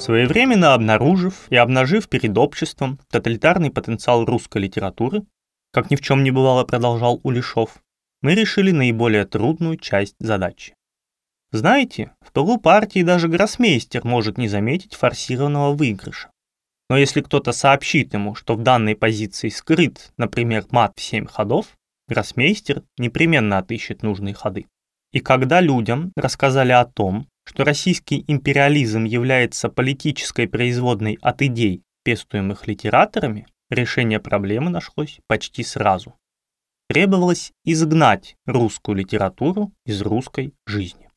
Своевременно обнаружив и обнажив перед обществом тоталитарный потенциал русской литературы, как ни в чем не бывало продолжал Улешов, мы решили наиболее трудную часть задачи. Знаете, в полу партии даже гроссмейстер может не заметить форсированного выигрыша. Но если кто-то сообщит ему, что в данной позиции скрыт, например, мат в 7 ходов, гроссмейстер непременно отыщет нужные ходы. И когда людям рассказали о том, что российский империализм является политической производной от идей, пестуемых литераторами, решение проблемы нашлось почти сразу. Требовалось изгнать русскую литературу из русской жизни.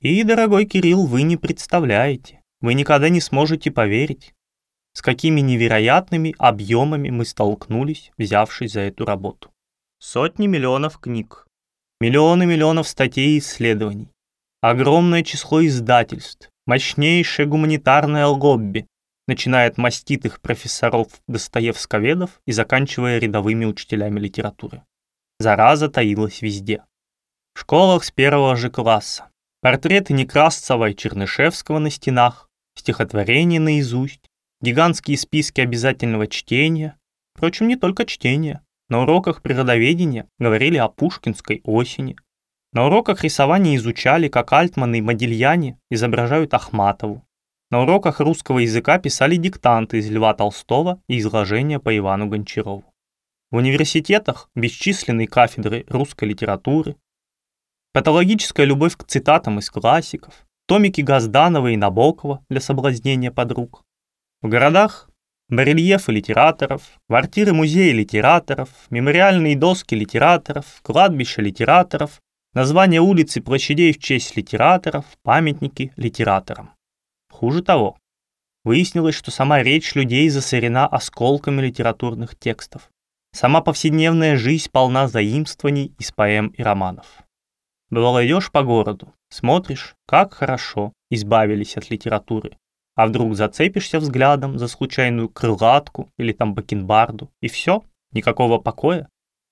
И, дорогой Кирилл, вы не представляете, вы никогда не сможете поверить, с какими невероятными объемами мы столкнулись, взявшись за эту работу. Сотни миллионов книг, миллионы миллионов статей и исследований, огромное число издательств, мощнейшее гуманитарное лобби, начиная от маститых профессоров-достоевсковедов и заканчивая рядовыми учителями литературы. Зараза таилась везде. В школах с первого же класса. Портреты Некрасцева и Чернышевского на стенах, стихотворения наизусть, гигантские списки обязательного чтения. Впрочем, не только чтения. На уроках природоведения говорили о пушкинской осени, на уроках рисования изучали, как Альтман и Модильяне изображают Ахматову. На уроках русского языка писали диктанты из Льва Толстого и изложения по Ивану Гончарову. В университетах бесчисленные кафедры русской литературы, патологическая любовь к цитатам из классиков, томики Газданова и Набокова для соблазнения подруг. В городах барельефы литераторов, квартиры музея литераторов, мемориальные доски литераторов, кладбища литераторов, Название улиц и площадей в честь литераторов, памятники литераторам. Хуже того, выяснилось, что сама речь людей засорена осколками литературных текстов. Сама повседневная жизнь полна заимствований из поэм и романов. Бывало, идешь по городу, смотришь, как хорошо избавились от литературы, а вдруг зацепишься взглядом за случайную крылатку или там бакенбарду, и все, никакого покоя.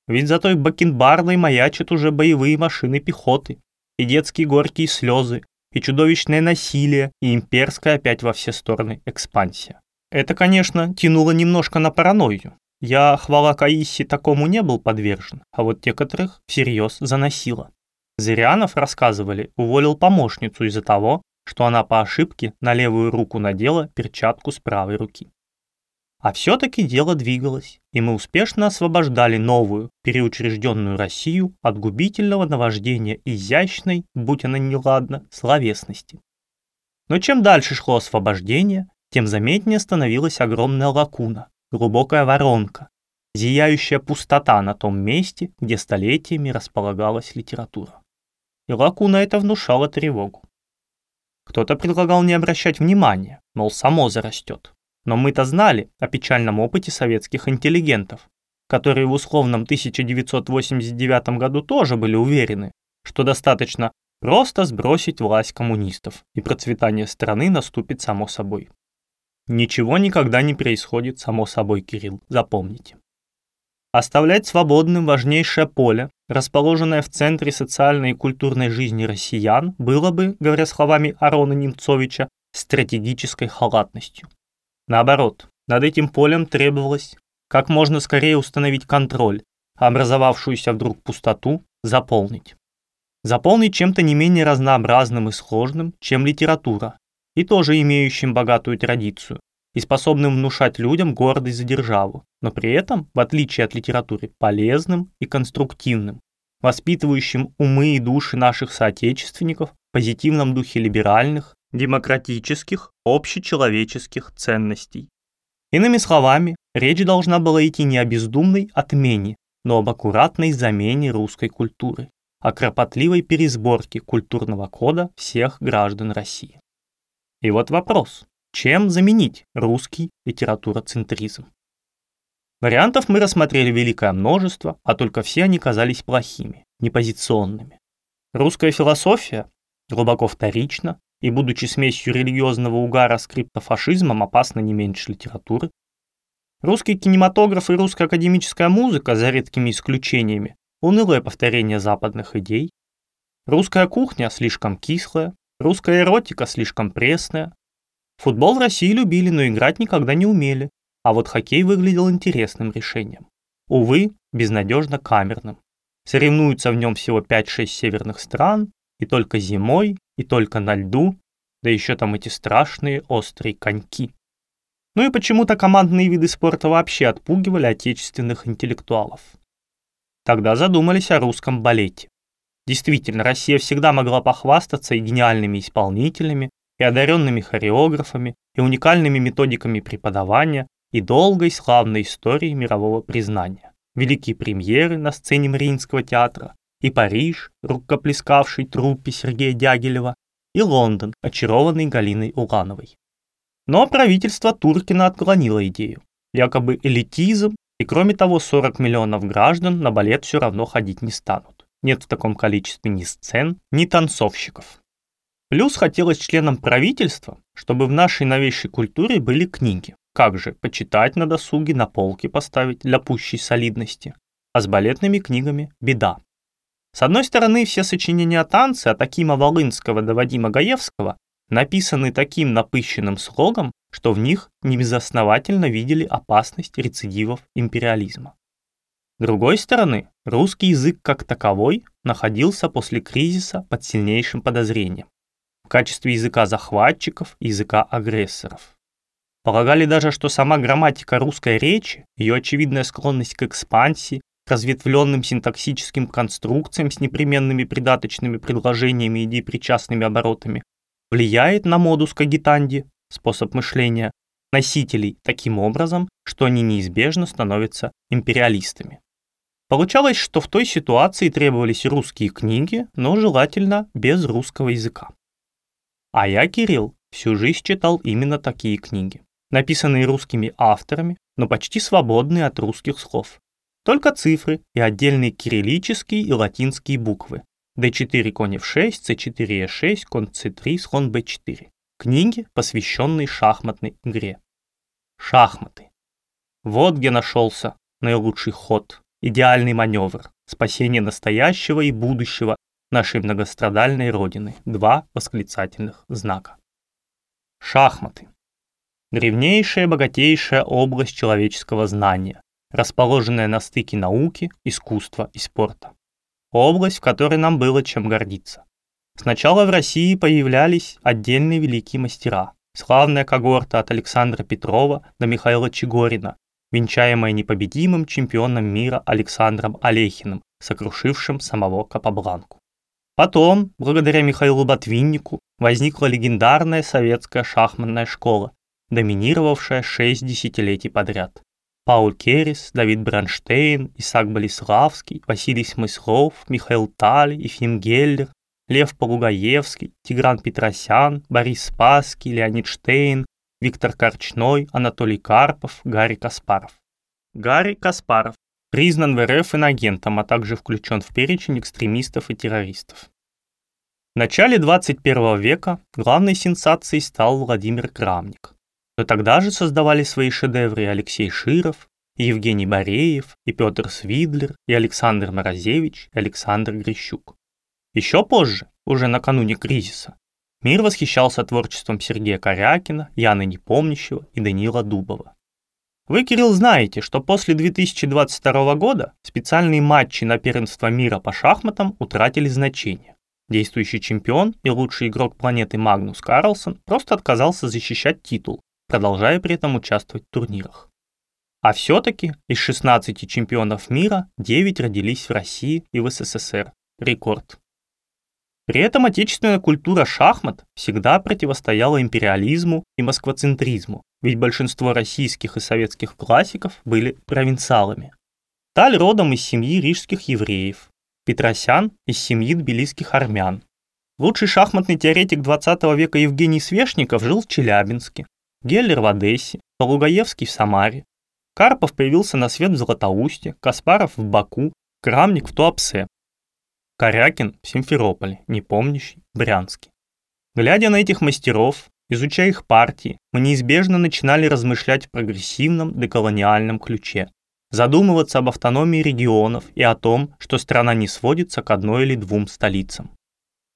Ведь за той бакенбардой маячат уже боевые машины пехоты, и детские горькие слезы, и чудовищное насилие, и имперская опять во все стороны экспансия. Это, конечно, тянуло немножко на паранойю. Я, хвала Каиси, такому не был подвержен, а вот некоторых всерьез заносило. Зырянов, рассказывали, уволил помощницу из-за того, что она по ошибке на левую руку надела перчатку с правой руки. А все-таки дело двигалось, и мы успешно освобождали новую, переучрежденную Россию от губительного наваждения изящной, будь она неладна, словесности. Но чем дальше шло освобождение, тем заметнее становилась огромная лакуна, глубокая воронка, зияющая пустота на том месте, где столетиями располагалась литература. И лакуна это внушала тревогу. Кто-то предлагал не обращать внимания, мол, само зарастет. Но мы-то знали о печальном опыте советских интеллигентов, которые в условном 1989 году тоже были уверены, что достаточно просто сбросить власть коммунистов, и процветание страны наступит само собой. Ничего никогда не происходит само собой, Кирилл, запомните. Оставлять свободным важнейшее поле, расположенное в центре социальной и культурной жизни россиян, было бы, говоря словами Арона Немцовича, стратегической халатностью. Наоборот, над этим полем требовалось как можно скорее установить контроль, а образовавшуюся вдруг пустоту заполнить. Заполнить чем-то не менее разнообразным и сложным, чем литература, и тоже имеющим богатую традицию, и способным внушать людям гордость за державу, но при этом, в отличие от литературы, полезным и конструктивным, воспитывающим умы и души наших соотечественников в позитивном духе либеральных, демократических, общечеловеческих ценностей. Иными словами, речь должна была идти не о бездумной отмене, но об аккуратной замене русской культуры, о кропотливой пересборке культурного кода всех граждан России. И вот вопрос, чем заменить русский литературоцентризм? Вариантов мы рассмотрели великое множество, а только все они казались плохими, непозиционными. Русская философия глубоко вторична, и, будучи смесью религиозного угара с криптофашизмом, опасна не меньше литературы. Русский кинематограф и русская академическая музыка, за редкими исключениями, унылое повторение западных идей. Русская кухня слишком кислая, русская эротика слишком пресная. Футбол в России любили, но играть никогда не умели, а вот хоккей выглядел интересным решением. Увы, безнадежно камерным. Соревнуются в нем всего 5-6 северных стран, и только зимой, и только на льду, да еще там эти страшные острые коньки. Ну и почему-то командные виды спорта вообще отпугивали отечественных интеллектуалов. Тогда задумались о русском балете. Действительно, Россия всегда могла похвастаться и гениальными исполнителями, и одаренными хореографами, и уникальными методиками преподавания, и долгой славной историей мирового признания. Великие премьеры на сцене Мариинского театра, и Париж, рукоплескавший труппе Сергея Дягилева, и Лондон, очарованный Галиной Улановой. Но правительство Туркина отклонило идею. Якобы элитизм, и кроме того 40 миллионов граждан на балет все равно ходить не станут. Нет в таком количестве ни сцен, ни танцовщиков. Плюс хотелось членам правительства, чтобы в нашей новейшей культуре были книги. Как же, почитать на досуге, на полке поставить для пущей солидности. А с балетными книгами беда. С одной стороны, все сочинения о танце от Акима Волынского до Вадима Гаевского написаны таким напыщенным слогом, что в них небезосновательно видели опасность рецидивов империализма. С другой стороны, русский язык как таковой находился после кризиса под сильнейшим подозрением в качестве языка захватчиков и языка агрессоров. Полагали даже, что сама грамматика русской речи, ее очевидная склонность к экспансии, разветвленным синтаксическим конструкциям с непременными придаточными предложениями и причастными оборотами, влияет на модус когитанди, способ мышления, носителей таким образом, что они неизбежно становятся империалистами. Получалось, что в той ситуации требовались русские книги, но желательно без русского языка. А я, Кирилл, всю жизнь читал именно такие книги, написанные русскими авторами, но почти свободные от русских слов. Только цифры и отдельные кириллические и латинские буквы. D4 конь F6, C4 E6, конь C3, слон B4. Книги, посвященные шахматной игре. Шахматы. Вот где нашелся наилучший ход, идеальный маневр, спасение настоящего и будущего нашей многострадальной родины. Два восклицательных знака. Шахматы. Древнейшая, богатейшая область человеческого знания, расположенная на стыке науки, искусства и спорта. Область, в которой нам было чем гордиться. Сначала в России появлялись отдельные великие мастера. Славная когорта от Александра Петрова до Михаила Чигорина, венчаемая непобедимым чемпионом мира Александром Олехиным, сокрушившим самого Капабланку. Потом, благодаря Михаилу Ботвиннику, возникла легендарная советская шахматная школа, доминировавшая шесть десятилетий подряд. Пауль Керрис, Давид Бранштейн, Исаак Болеславский, Василий Смыслов, Михаил Таль, Ефим Геллер, Лев Полугаевский, Тигран Петросян, Борис Спасский, Леонид Штейн, Виктор Корчной, Анатолий Карпов, Гарри Каспаров. Гарри Каспаров признан в РФ инагентом, а также включен в перечень экстремистов и террористов. В начале 21 века главной сенсацией стал Владимир Крамник. Но тогда же создавали свои шедевры Алексей Широв, Евгений Бореев, и Петр Свидлер, и Александр Морозевич, и Александр Грищук. Еще позже, уже накануне кризиса, мир восхищался творчеством Сергея Корякина, Яны Непомнящего и Данила Дубова. Вы, Кирилл, знаете, что после 2022 года специальные матчи на первенство мира по шахматам утратили значение. Действующий чемпион и лучший игрок планеты Магнус Карлсон просто отказался защищать титул, продолжая при этом участвовать в турнирах. А все-таки из 16 чемпионов мира 9 родились в России и в СССР. Рекорд. При этом отечественная культура шахмат всегда противостояла империализму и москвоцентризму, ведь большинство российских и советских классиков были провинциалами. Таль родом из семьи рижских евреев, Петросян из семьи тбилисских армян. Лучший шахматный теоретик 20 века Евгений Свешников жил в Челябинске, Геллер в Одессе, Полугаевский в Самаре. Карпов появился на свет в Златоусте, Каспаров в Баку, Крамник в Туапсе. Корякин в Симферополе, непомнящий, Брянске. Глядя на этих мастеров, изучая их партии, мы неизбежно начинали размышлять в прогрессивном деколониальном ключе, задумываться об автономии регионов и о том, что страна не сводится к одной или двум столицам.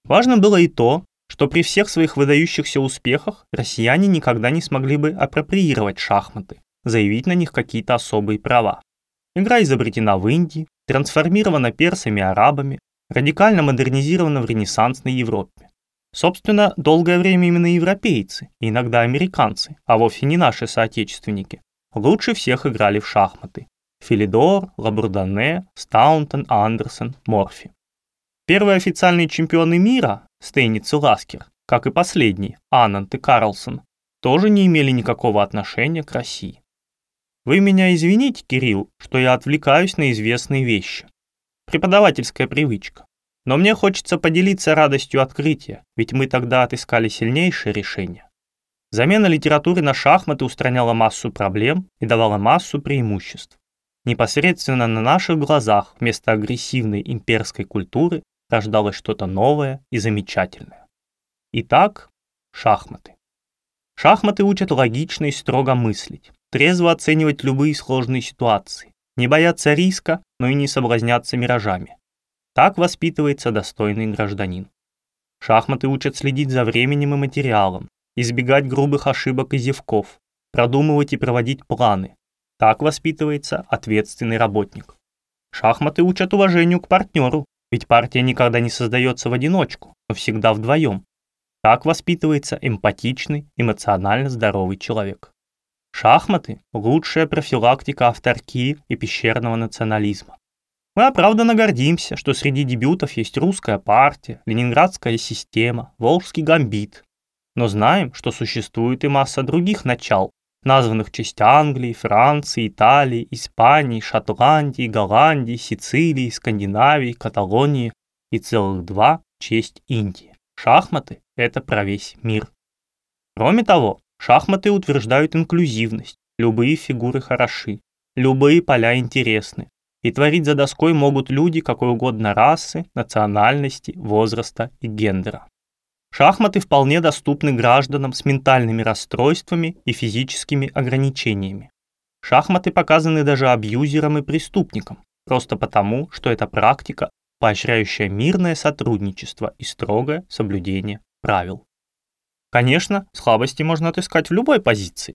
Важно было и то, что при всех своих выдающихся успехах россияне никогда не смогли бы апроприировать шахматы, заявить на них какие-то особые права. Игра изобретена в Индии, трансформирована персами и арабами, радикально модернизирована в ренессансной Европе. Собственно, долгое время именно европейцы, иногда американцы, а вовсе не наши соотечественники, лучше всех играли в шахматы. Филидор, Лабурдане, Стаунтон, Андерсон, Морфи. Первые официальные чемпионы мира, Стейниц и Ласкер, как и последний, Аннант и Карлсон, тоже не имели никакого отношения к России. Вы меня извините, Кирилл, что я отвлекаюсь на известные вещи. Преподавательская привычка. Но мне хочется поделиться радостью открытия, ведь мы тогда отыскали сильнейшее решение. Замена литературы на шахматы устраняла массу проблем и давала массу преимуществ. Непосредственно на наших глазах вместо агрессивной имперской культуры рождалось что-то новое и замечательное. Итак, шахматы. Шахматы учат логично и строго мыслить, трезво оценивать любые сложные ситуации, не бояться риска, но и не соблазняться миражами. Так воспитывается достойный гражданин. Шахматы учат следить за временем и материалом, избегать грубых ошибок и зевков, продумывать и проводить планы. Так воспитывается ответственный работник. Шахматы учат уважению к партнеру, ведь партия никогда не создается в одиночку, но всегда вдвоем. Так воспитывается эмпатичный, эмоционально здоровый человек. Шахматы – лучшая профилактика авторки и пещерного национализма. Мы оправданно гордимся, что среди дебютов есть русская партия, ленинградская система, волжский гамбит. Но знаем, что существует и масса других начал, названных в честь Англии, Франции, Италии, Испании, Шотландии, Голландии, Сицилии, Скандинавии, Каталонии и целых два в честь Индии. Шахматы – это про весь мир. Кроме того, шахматы утверждают инклюзивность, любые фигуры хороши, любые поля интересны, и творить за доской могут люди какой угодно расы, национальности, возраста и гендера. Шахматы вполне доступны гражданам с ментальными расстройствами и физическими ограничениями. Шахматы показаны даже абьюзерам и преступникам, просто потому, что это практика, поощряющая мирное сотрудничество и строгое соблюдение правил. Конечно, слабости можно отыскать в любой позиции,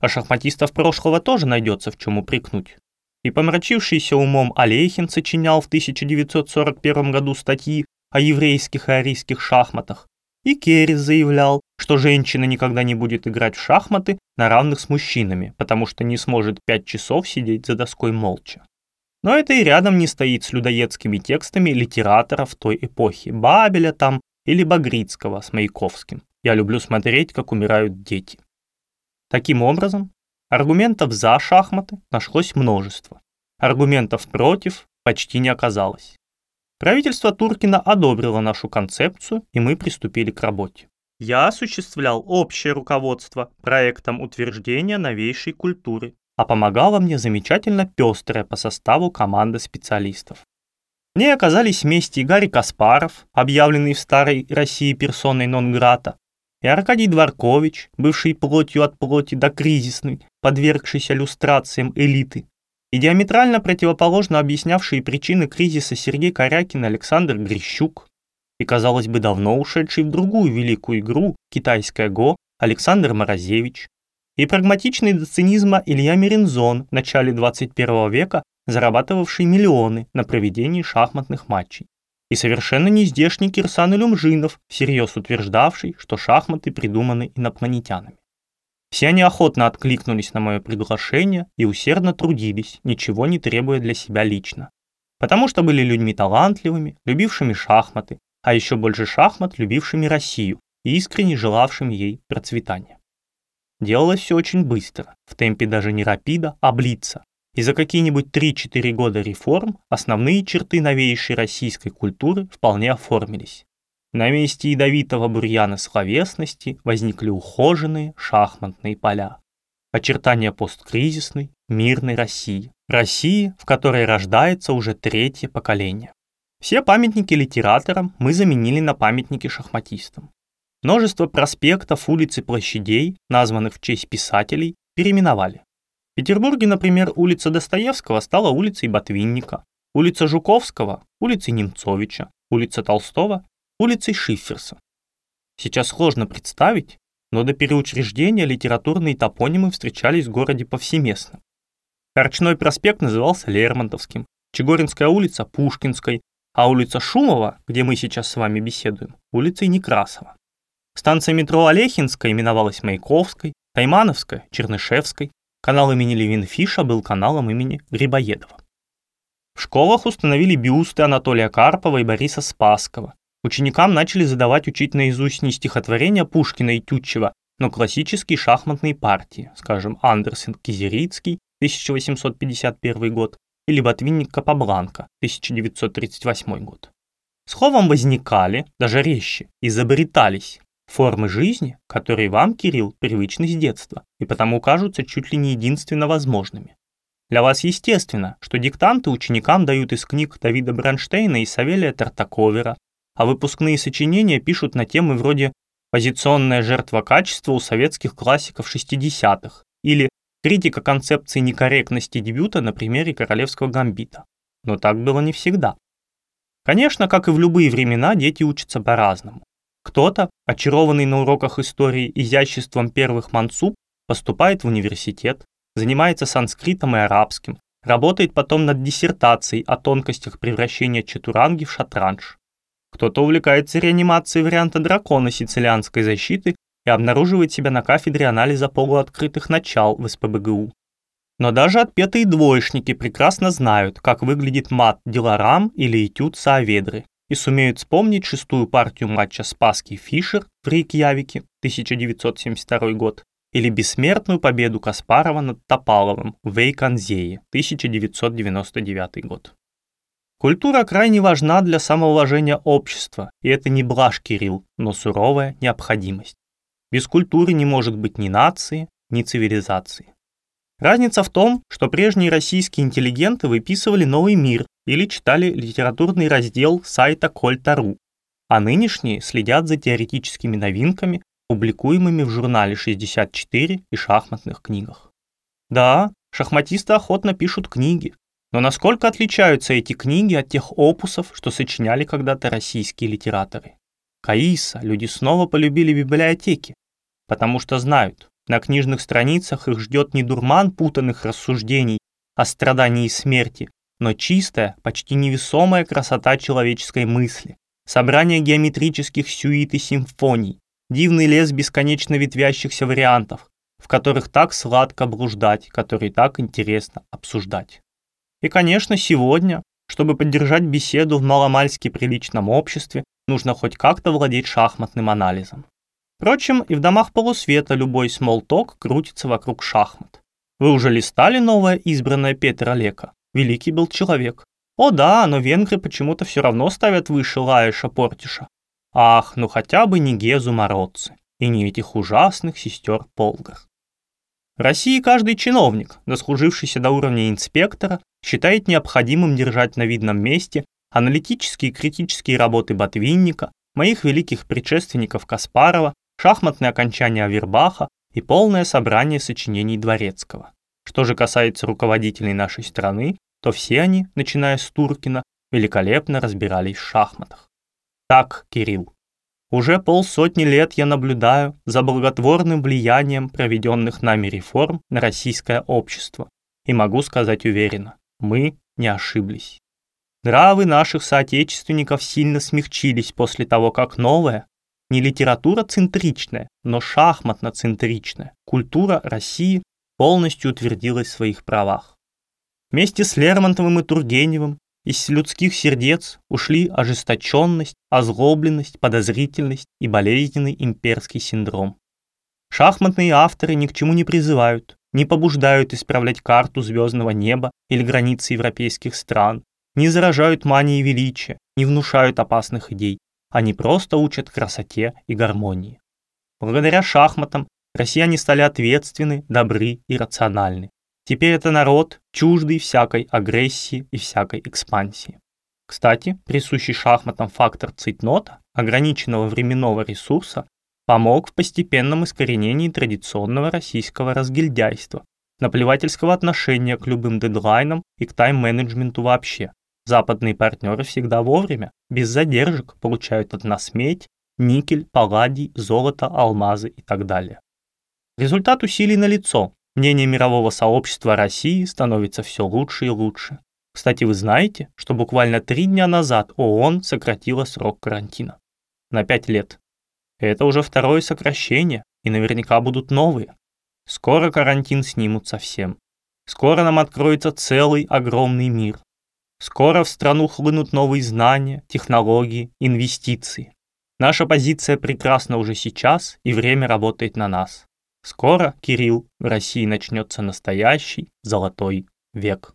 а шахматистов прошлого тоже найдется в чем упрекнуть. И помрачившийся умом Алейхин сочинял в 1941 году статьи о еврейских и арийских шахматах, и Керрис заявлял, что женщина никогда не будет играть в шахматы на равных с мужчинами, потому что не сможет пять часов сидеть за доской молча. Но это и рядом не стоит с людоедскими текстами литераторов той эпохи, Бабеля там или Багрицкого с Маяковским. Я люблю смотреть, как умирают дети. Таким образом, аргументов за шахматы нашлось множество. Аргументов против почти не оказалось. Правительство Туркина одобрило нашу концепцию, и мы приступили к работе. Я осуществлял общее руководство проектом утверждения новейшей культуры, а помогала мне замечательно пестрая по составу команда специалистов. В ней оказались вместе и Гарри Каспаров, объявленный в старой России персоной нон-грата, и Аркадий Дворкович, бывший плотью от плоти до кризисной, подвергшийся люстрациям элиты, и диаметрально противоположно объяснявшие причины кризиса Сергей Корякин и Александр Грищук, и, казалось бы, давно ушедший в другую великую игру «Китайская Го» Александр Морозевич, и прагматичный до цинизма Илья Мерензон в начале 21 века, зарабатывавший миллионы на проведении шахматных матчей, и совершенно нездешний Кирсан Илюмжинов, всерьез утверждавший, что шахматы придуманы инопланетянами. Все они охотно откликнулись на мое приглашение и усердно трудились, ничего не требуя для себя лично. Потому что были людьми талантливыми, любившими шахматы, а еще больше шахмат, любившими Россию и искренне желавшими ей процветания. Делалось все очень быстро, в темпе даже не рапида, а блица. И за какие-нибудь 3-4 года реформ основные черты новейшей российской культуры вполне оформились. На месте ядовитого бурьяна словесности возникли ухоженные шахматные поля. Очертания посткризисной, мирной России. России, в которой рождается уже третье поколение. Все памятники литераторам мы заменили на памятники шахматистам. Множество проспектов, улиц и площадей, названных в честь писателей, переименовали. В Петербурге, например, улица Достоевского стала улицей Ботвинника, улица Жуковского – улицей Немцовича, улица Толстого улицей Шифферса. сейчас сложно представить, но до переучреждения литературные топонимы встречались в городе повсеместно. Корчной проспект назывался Лермонтовским, Чегоринская улица – Пушкинской, а улица Шумова, где мы сейчас с вами беседуем, улицей Некрасова. Станция метро Олехинская именовалась Маяковской, Таймановская – Чернышевской, канал имени Левинфиша был каналом имени Грибоедова. В школах установили бюсты Анатолия Карпова и Бориса Спасского. Ученикам начали задавать учить наизусть не стихотворения Пушкина и Тютчева, но классические шахматные партии, скажем, Андерсен Кизерицкий, 1851 год, или Ботвинник Капабланка, 1938 год. Словом возникали, даже резче, изобретались формы жизни, которые вам, Кирилл, привычны с детства и потому кажутся чуть ли не единственно возможными. Для вас естественно, что диктанты ученикам дают из книг Давида Бронштейна и Савелия Тартаковера, а выпускные сочинения пишут на темы вроде «Позиционная жертва качества у советских классиков 60-х» или Критика концепции некорректности дебюта на примере королевского гамбита. Но так было не всегда. Конечно, как и в любые времена, дети учатся по-разному. Кто-то, очарованный на уроках истории изяществом первых мансуб, поступает в университет, занимается санскритом и арабским, работает потом над диссертацией о тонкостях превращения чатуранги в шатранж. Кто-то увлекается реанимацией варианта дракона сицилианской защиты и обнаруживает себя на кафедре анализа полуоткрытых начал в СПБГУ. Но даже отпетые двоечники прекрасно знают, как выглядит мат Диларам или этюд Сааведры, и сумеют вспомнить шестую партию матча Спасский-Фишер в Рейкьявике 1972 год или бессмертную победу Каспарова над Топаловым в Вейканзее 1999 год. Культура крайне важна для самоуважения общества, и это не блажь Кирилл, но суровая необходимость. Без культуры не может быть ни нации, ни цивилизации. Разница в том, что прежние российские интеллигенты выписывали новый мир или читали литературный раздел сайта Кольтару, а нынешние следят за теоретическими новинками, публикуемыми в журнале 64 и шахматных книгах. Да, шахматисты охотно пишут книги, но насколько отличаются эти книги от тех опусов, что сочиняли когда-то российские литераторы? Каиса, люди снова полюбили библиотеки, потому что знают, на книжных страницах их ждет не дурман путанных рассуждений о страдании и смерти, но чистая, почти невесомая красота человеческой мысли, собрание геометрических сюит и симфоний, дивный лес бесконечно ветвящихся вариантов, в которых так сладко блуждать, которые так интересно обсуждать. И, конечно, сегодня, чтобы поддержать беседу в маломальски приличном обществе, нужно хоть как-то владеть шахматным анализом. Впрочем, и в домах полусвета любой смолток крутится вокруг шахмат. Вы уже листали новое избранное Петра Лека? Великий был человек. О да, но венгры почему-то все равно ставят выше Лаэша Портиша. Ах, ну хотя бы не Гезу Мородцы и не этих ужасных сестер Полгар. России каждый чиновник, дослужившийся до уровня инспектора, считает необходимым держать на видном месте аналитические и критические работы Ботвинника, моих великих предшественников Каспарова, шахматные окончания Авербаха и полное собрание сочинений Дворецкого. Что же касается руководителей нашей страны, то все они, начиная с Туркина, великолепно разбирались в шахматах. Так, Кирилл, уже полсотни лет я наблюдаю за благотворным влиянием проведенных нами реформ на российское общество. И могу сказать уверенно, мы не ошиблись. Нравы наших соотечественников сильно смягчились после того, как новая, не литература центричная, но шахматно-центричная культура России полностью утвердилась в своих правах. Вместе с Лермонтовым и Тургеневым из людских сердец ушли ожесточенность, озлобленность, подозрительность и болезненный имперский синдром. Шахматные авторы ни к чему не призывают, не побуждают исправлять карту звездного неба или границы европейских стран, не заражают манией величия, не внушают опасных идей, они просто учат красоте и гармонии. Благодаря шахматам россияне стали ответственны, добры и рациональны. Теперь это народ, чуждый всякой агрессии и всякой экспансии. Кстати, присущий шахматам фактор цитнота, ограниченного временного ресурса, помог в постепенном искоренении традиционного российского разгильдяйства, наплевательского отношения к любым дедлайнам и к тайм-менеджменту вообще. Западные партнеры всегда вовремя, без задержек, получают от нас медь никель, палладий, золото, алмазы и так далее. Результат усилий налицо. Мнение мирового сообщества России становится все лучше и лучше. Кстати, вы знаете, что буквально три дня назад ООН сократила срок карантина на 5 лет. Это уже второе сокращение, и наверняка будут новые. Скоро карантин снимут совсем. Скоро нам откроется целый огромный мир. Скоро в страну хлынут новые знания, технологии, инвестиции. Наша позиция прекрасна уже сейчас, и время работает на нас. Скоро, Кирилл, в России начнется настоящий золотой век.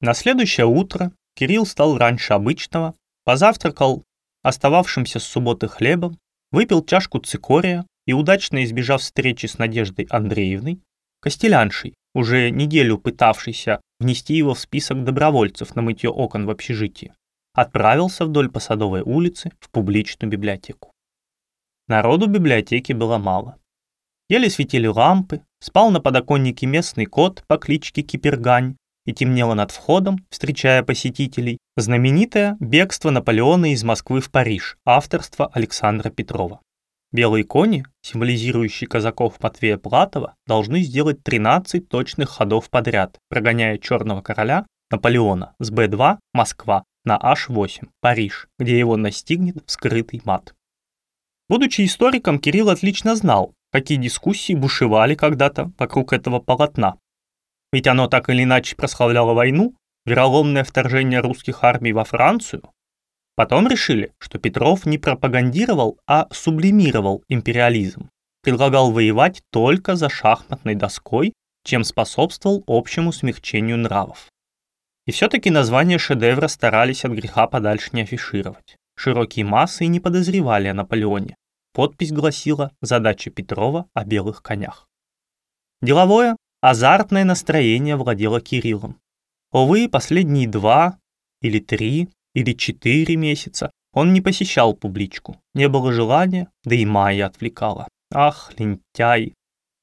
На следующее утро Кирилл встал раньше обычного, позавтракал остававшимся с субботы хлебом, выпил чашку цикория и, удачно избежав встречи с Надеждой Андреевной, Костеляншей, уже неделю пытавшейся внести его в список добровольцев на мытье окон в общежитии, отправился вдоль по Садовой улице в публичную библиотеку. Народу в библиотеке было мало. Еле светили лампы, спал на подоконнике местный кот по кличке Кипергань, и темнело над входом, встречая посетителей, знаменитое «Бегство Наполеона из Москвы в Париж» авторства Александра Петрова. Белые кони, символизирующие казаков Матвея Платова, должны сделать 13 точных ходов подряд, прогоняя черного короля Наполеона с Б2 Москва на H8 Париж, где его настигнет скрытый мат. Будучи историком, Кирилл отлично знал, какие дискуссии бушевали когда-то вокруг этого полотна. Ведь оно так или иначе прославляло войну, вероломное вторжение русских армий во Францию. Потом решили, что Петров не пропагандировал, а сублимировал империализм, предлагал воевать только за шахматной доской, чем способствовал общему смягчению нравов. И все-таки название шедевра старались от греха подальше не афишировать. Широкие массы и не подозревали о Наполеоне. Подпись гласила «Задача Петрова о белых конях». Деловое, азартное настроение владело Кириллом. Увы, последние два или три или четыре месяца он не посещал публичку. Не было желания, да и Майя отвлекала. Ах, лентяй.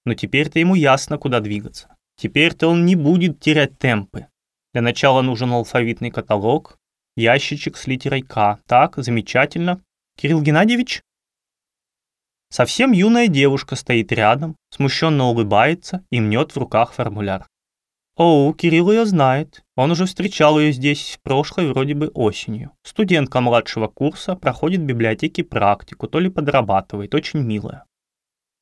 Но теперь-то ему ясно, куда двигаться. Теперь-то он не будет терять темпы. Для начала нужен алфавитный каталог, ящичек с литерой К. Так, замечательно. Кирилл Геннадьевич? Совсем юная девушка стоит рядом, смущенно улыбается и мнет в руках формуляр. О, Кирилл ее знает. Он уже встречал ее здесь в прошлой вроде бы осенью. Студентка младшего курса проходит в библиотеке практику, то ли подрабатывает, очень милая.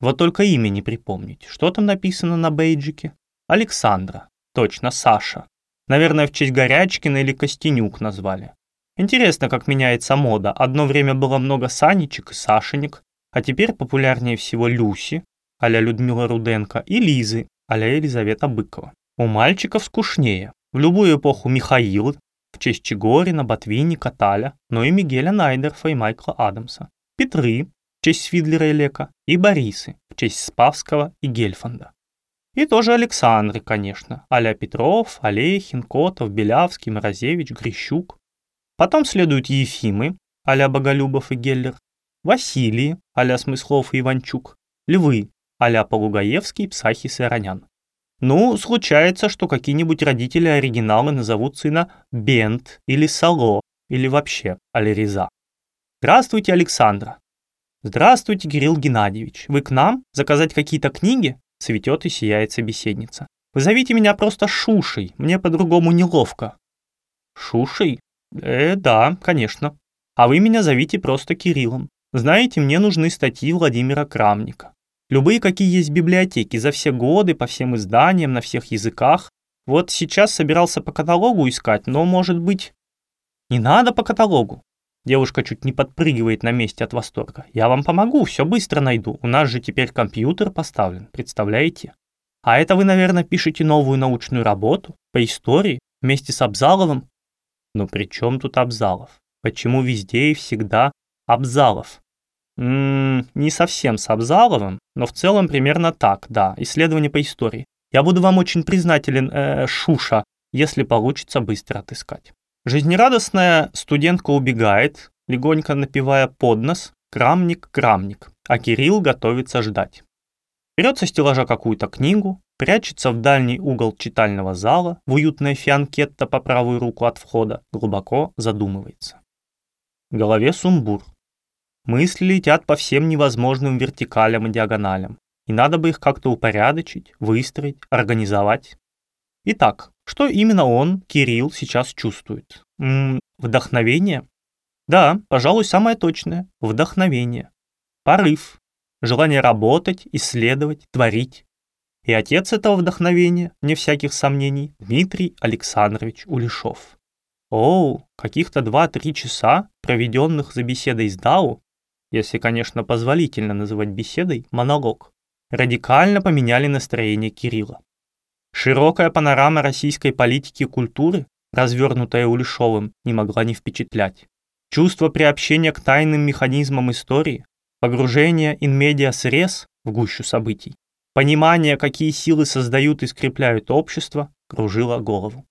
Вот только имя не припомнить. Что там написано на бейджике? Александра. Точно, Саша. Наверное, в честь Горячкина или Костенюк назвали. Интересно, как меняется мода. Одно время было много Санечек и Сашенек, а теперь популярнее всего Люси, а Людмила Руденко, и Лизы, а Елизавета Быкова. У мальчиков скучнее. В любую эпоху Михаил, в честь Чегорина, Ботвинника, Таля, но и Мигеля Найдерфа и Майкла Адамса. Петры, в честь Свидлера и Лека, и Борисы, в честь Спавского и Гельфанда. И тоже Александры, конечно, а Петров, Олехин, Котов, Белявский, Морозевич, Грищук. Потом следуют Ефимы, а Боголюбов и Геллер, Василии, а Смыслов и Иванчук, Львы, а Полугаевский, Псахис и Аронян. Ну, случается, что какие-нибудь родители-оригиналы назовут сына Бент или Сало, или вообще Алириза. Здравствуйте, Александра. Здравствуйте, Кирилл Геннадьевич. Вы к нам? Заказать какие-то книги? Цветет и сияет собеседница. Вы зовите меня просто Шушей, мне по-другому неловко. Шушей? Э, да, конечно. А вы меня зовите просто Кириллом. Знаете, мне нужны статьи Владимира Крамника. Любые, какие есть библиотеки, за все годы, по всем изданиям, на всех языках. Вот сейчас собирался по каталогу искать, но, может быть... Не надо по каталогу. Девушка чуть не подпрыгивает на месте от восторга. Я вам помогу, все быстро найду. У нас же теперь компьютер поставлен, представляете? А это вы, наверное, пишете новую научную работу по истории вместе с Абзаловым? Но при чем тут Абзалов? Почему везде и всегда Абзалов? М не совсем с Абзаловым, но в целом примерно так, да, исследование по истории. Я буду вам очень признателен, э, Шуша, если получится быстро отыскать. Жизнерадостная студентка убегает, легонько напевая под нос «Крамник, крамник», а Кирилл готовится ждать. Берет со стеллажа какую-то книгу, прячется в дальний угол читального зала, в уютное фианкетто по правую руку от входа, глубоко задумывается. В голове сумбур. Мысли летят по всем невозможным вертикалям и диагоналям, и надо бы их как-то упорядочить, выстроить, организовать. Итак, что именно он, Кирилл, сейчас чувствует? М -м, вдохновение? Да, пожалуй, самое точное – вдохновение. Порыв, желание работать, исследовать, творить. И отец этого вдохновения, не всяких сомнений, Дмитрий Александрович Улешов. Оу, каких-то 2-3 часа, проведенных за беседой с Дау, если, конечно, позволительно называть беседой, монолог, радикально поменяли настроение Кирилла. Широкая панорама российской политики и культуры, развернутая Улешовым, не могла не впечатлять. Чувство приобщения к тайным механизмам истории, погружение in medias res в гущу событий, понимание, какие силы создают и скрепляют общество, кружило голову.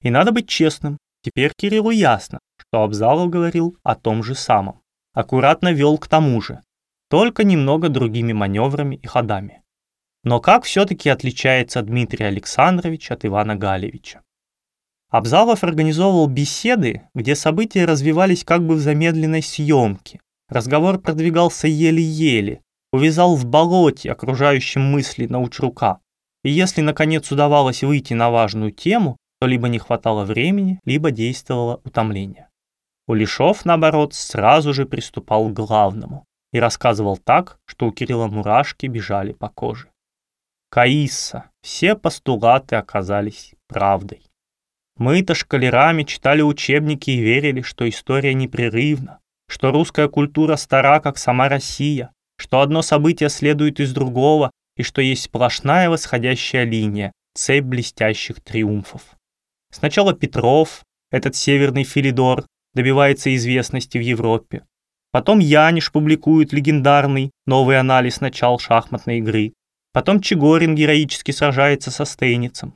И надо быть честным, теперь Кириллу ясно, что Абзалов говорил о том же самом. Аккуратно вел к тому же, только немного другими маневрами и ходами. Но как все-таки отличается Дмитрий Александрович от Ивана Галевича? Абзалов организовывал беседы, где события развивались как бы в замедленной съемке. Разговор продвигался еле-еле, увязал в болоте, окружающем мысли научрука. И если наконец удавалось выйти на важную тему, то либо не хватало времени, либо действовало утомление. Улешов, наоборот, сразу же приступал к главному и рассказывал так, что у Кирилла мурашки бежали по коже. Каиса, все постулаты оказались правдой. Мы-то шкалерами читали учебники и верили, что история непрерывна, что русская культура стара, как сама Россия, что одно событие следует из другого и что есть сплошная восходящая линия, цепь блестящих триумфов. Сначала Петров, этот северный Филидор, добивается известности в Европе. Потом Яниш публикует легендарный новый анализ начал шахматной игры. Потом Чегорин героически сражается со Стейницем.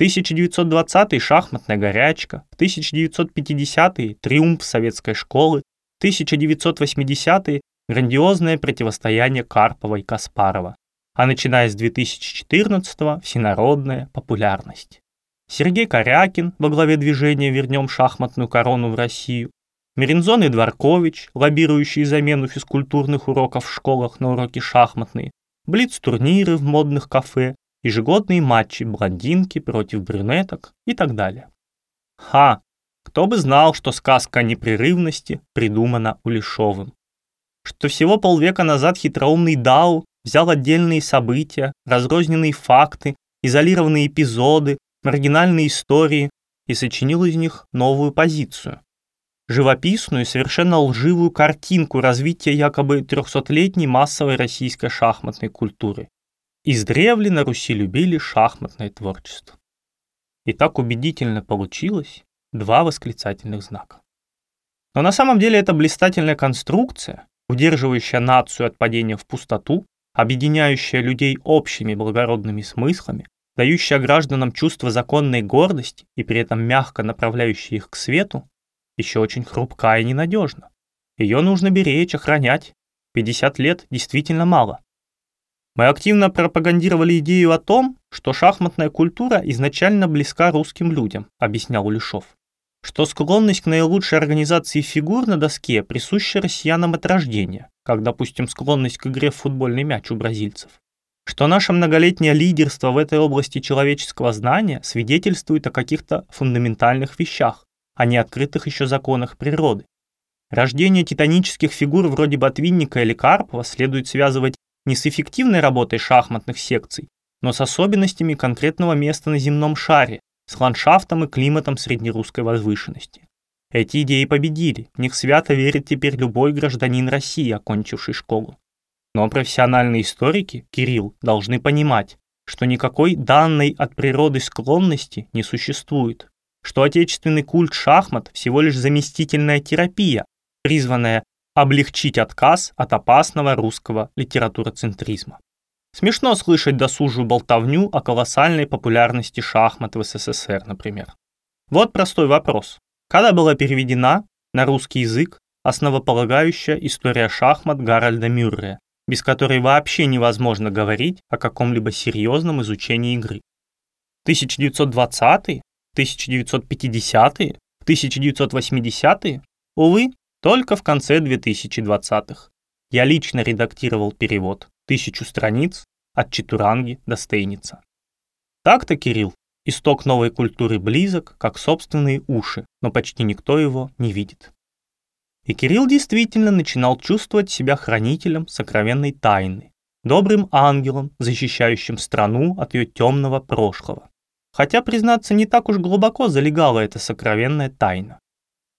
1920-й шахматная горячка, 1950-е триумф советской школы, 1980-е грандиозное противостояние Карпова и Каспарова, а начиная с 2014-го всенародная популярность. Сергей Корякин во главе движения «Вернем шахматную корону в Россию», Мерензон и Дворкович, лоббирующие замену физкультурных уроков в школах на уроки шахматные, блиц-турниры в модных кафе, ежегодные матчи блондинки против брюнеток и так далее. Ха! Кто бы знал, что сказка о непрерывности придумана Улешовым. Что всего полвека назад хитроумный Дау взял отдельные события, разрозненные факты, изолированные эпизоды, маргинальные истории и сочинил из них новую позицию. Живописную и совершенно лживую картинку развития якобы 300-летней массовой российской шахматной культуры. Издревле на Руси любили шахматное творчество. И так убедительно получилось два восклицательных знака. Но на самом деле это блистательная конструкция, удерживающая нацию от падения в пустоту, объединяющая людей общими благородными смыслами, дающая гражданам чувство законной гордости и при этом мягко направляющая их к свету, еще очень хрупка и ненадежна. Ее нужно беречь, охранять. 50 лет действительно мало. Мы активно пропагандировали идею о том, что шахматная культура изначально близка русским людям, объяснял Улешов. Что склонность к наилучшей организации фигур на доске присуща россиянам от рождения, как, допустим, склонность к игре в футбольный мяч у бразильцев что наше многолетнее лидерство в этой области человеческого знания свидетельствует о каких-то фундаментальных вещах, а не открытых еще законах природы. Рождение титанических фигур вроде Ботвинника или Карпова следует связывать не с эффективной работой шахматных секций, но с особенностями конкретного места на земном шаре, с ландшафтом и климатом среднерусской возвышенности. Эти идеи победили, в них свято верит теперь любой гражданин России, окончивший школу. Но профессиональные историки, Кирилл, должны понимать, что никакой данной от природы склонности не существует, что отечественный культ шахмат всего лишь заместительная терапия, призванная облегчить отказ от опасного русского литературоцентризма. Смешно слышать досужую болтовню о колоссальной популярности шахмат в СССР, например. Вот простой вопрос. Когда была переведена на русский язык основополагающая история шахмат Гарольда Мюррея, без которой вообще невозможно говорить о каком-либо серьезном изучении игры. 1920-е, 1950-е, 1980-е? Увы, Только в конце 2020-х. Я лично редактировал перевод, тысячу страниц, от Читуранги до Стейница. Так-то, Кирилл, исток новой культуры близок, как собственные уши, но почти никто его не видит. И Кирилл действительно начинал чувствовать себя хранителем сокровенной тайны, добрым ангелом, защищающим страну от ее темного прошлого. Хотя, признаться, не так уж глубоко залегала эта сокровенная тайна.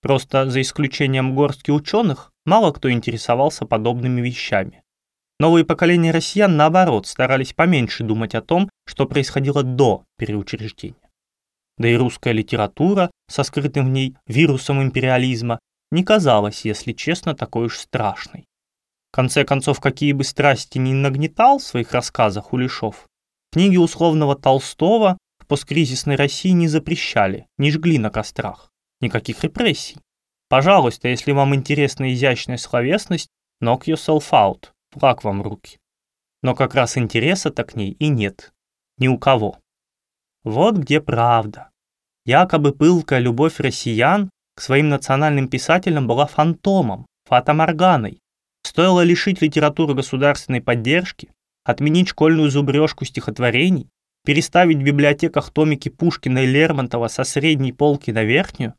Просто за исключением горстки ученых, мало кто интересовался подобными вещами. Новые поколения россиян, наоборот, старались поменьше думать о том, что происходило до переучреждения. Да и русская литература со скрытым в ней вирусом империализма не казалась, если честно, такой уж страшной. В конце концов, какие бы страсти ни нагнетал в своих рассказах Улешов, книги условного Толстого в посткризисной России не запрещали, не жгли на кострах. Никаких репрессий. Пожалуйста, если вам интересна изящная словесность, knock yourself out, флаг вам руки. Но как раз интереса-то к ней и нет. Ни у кого. Вот где правда. Якобы пылкая любовь россиян к своим национальным писателям была фантомом, фатоморганой. Стоило лишить литературу государственной поддержки, отменить школьную зубрежку стихотворений, переставить в библиотеках томики Пушкина и Лермонтова со средней полки на верхнюю,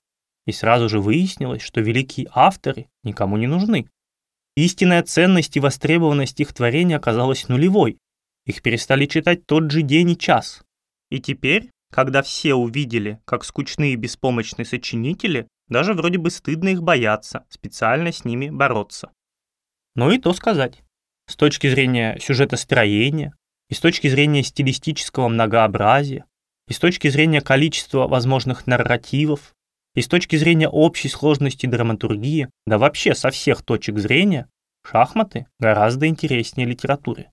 и сразу же выяснилось, что великие авторы никому не нужны. Истинная ценность и востребованность их творения оказалась нулевой. Их перестали читать тот же день и час. И теперь, когда все увидели, как скучные и беспомощные сочинители, даже вроде бы стыдно их бояться, специально с ними бороться. Ну и то сказать. С точки зрения сюжетостроения, и с точки зрения стилистического многообразия, и с точки зрения количества возможных нарративов, и с точки зрения общей сложности драматургии, да вообще со всех точек зрения, шахматы гораздо интереснее литературы.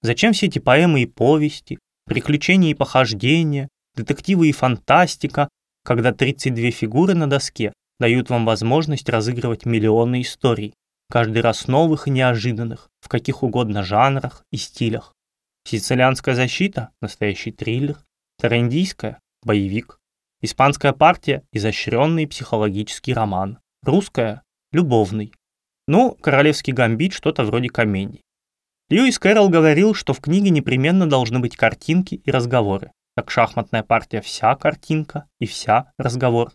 Зачем все эти поэмы и повести, приключения и похождения, детективы и фантастика, когда 32 фигуры на доске дают вам возможность разыгрывать миллионы историй, каждый раз новых и неожиданных, в каких угодно жанрах и стилях. Сицилианская защита – настоящий триллер, тарандийская – боевик, испанская партия – изощренный психологический роман, русская – любовный. Ну, королевский гамбит – что-то вроде комедий. Льюис Кэрролл говорил, что в книге непременно должны быть картинки и разговоры. Так шахматная партия вся картинка и вся разговор.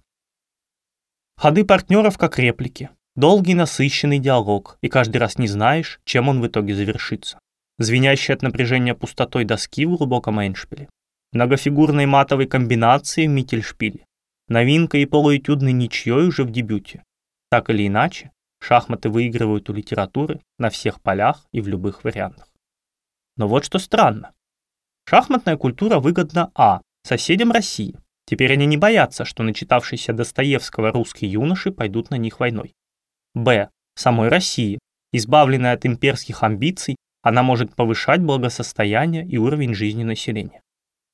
Ходы партнеров как реплики. Долгий насыщенный диалог, и каждый раз не знаешь, чем он в итоге завершится. Звенящий от напряжения пустотой доски в глубоком эндшпиле. Многофигурной матовой комбинации в миттельшпиле. Новинка и полуэтюдной ничьей уже в дебюте. Так или иначе, шахматы выигрывают у литературы на всех полях и в любых вариантах. Но вот что странно. Шахматная культура выгодна А. соседям России. Теперь они не боятся, что начитавшиеся Достоевского русские юноши пойдут на них войной. Б. Самой России, избавленная от имперских амбиций, она может повышать благосостояние и уровень жизни населения.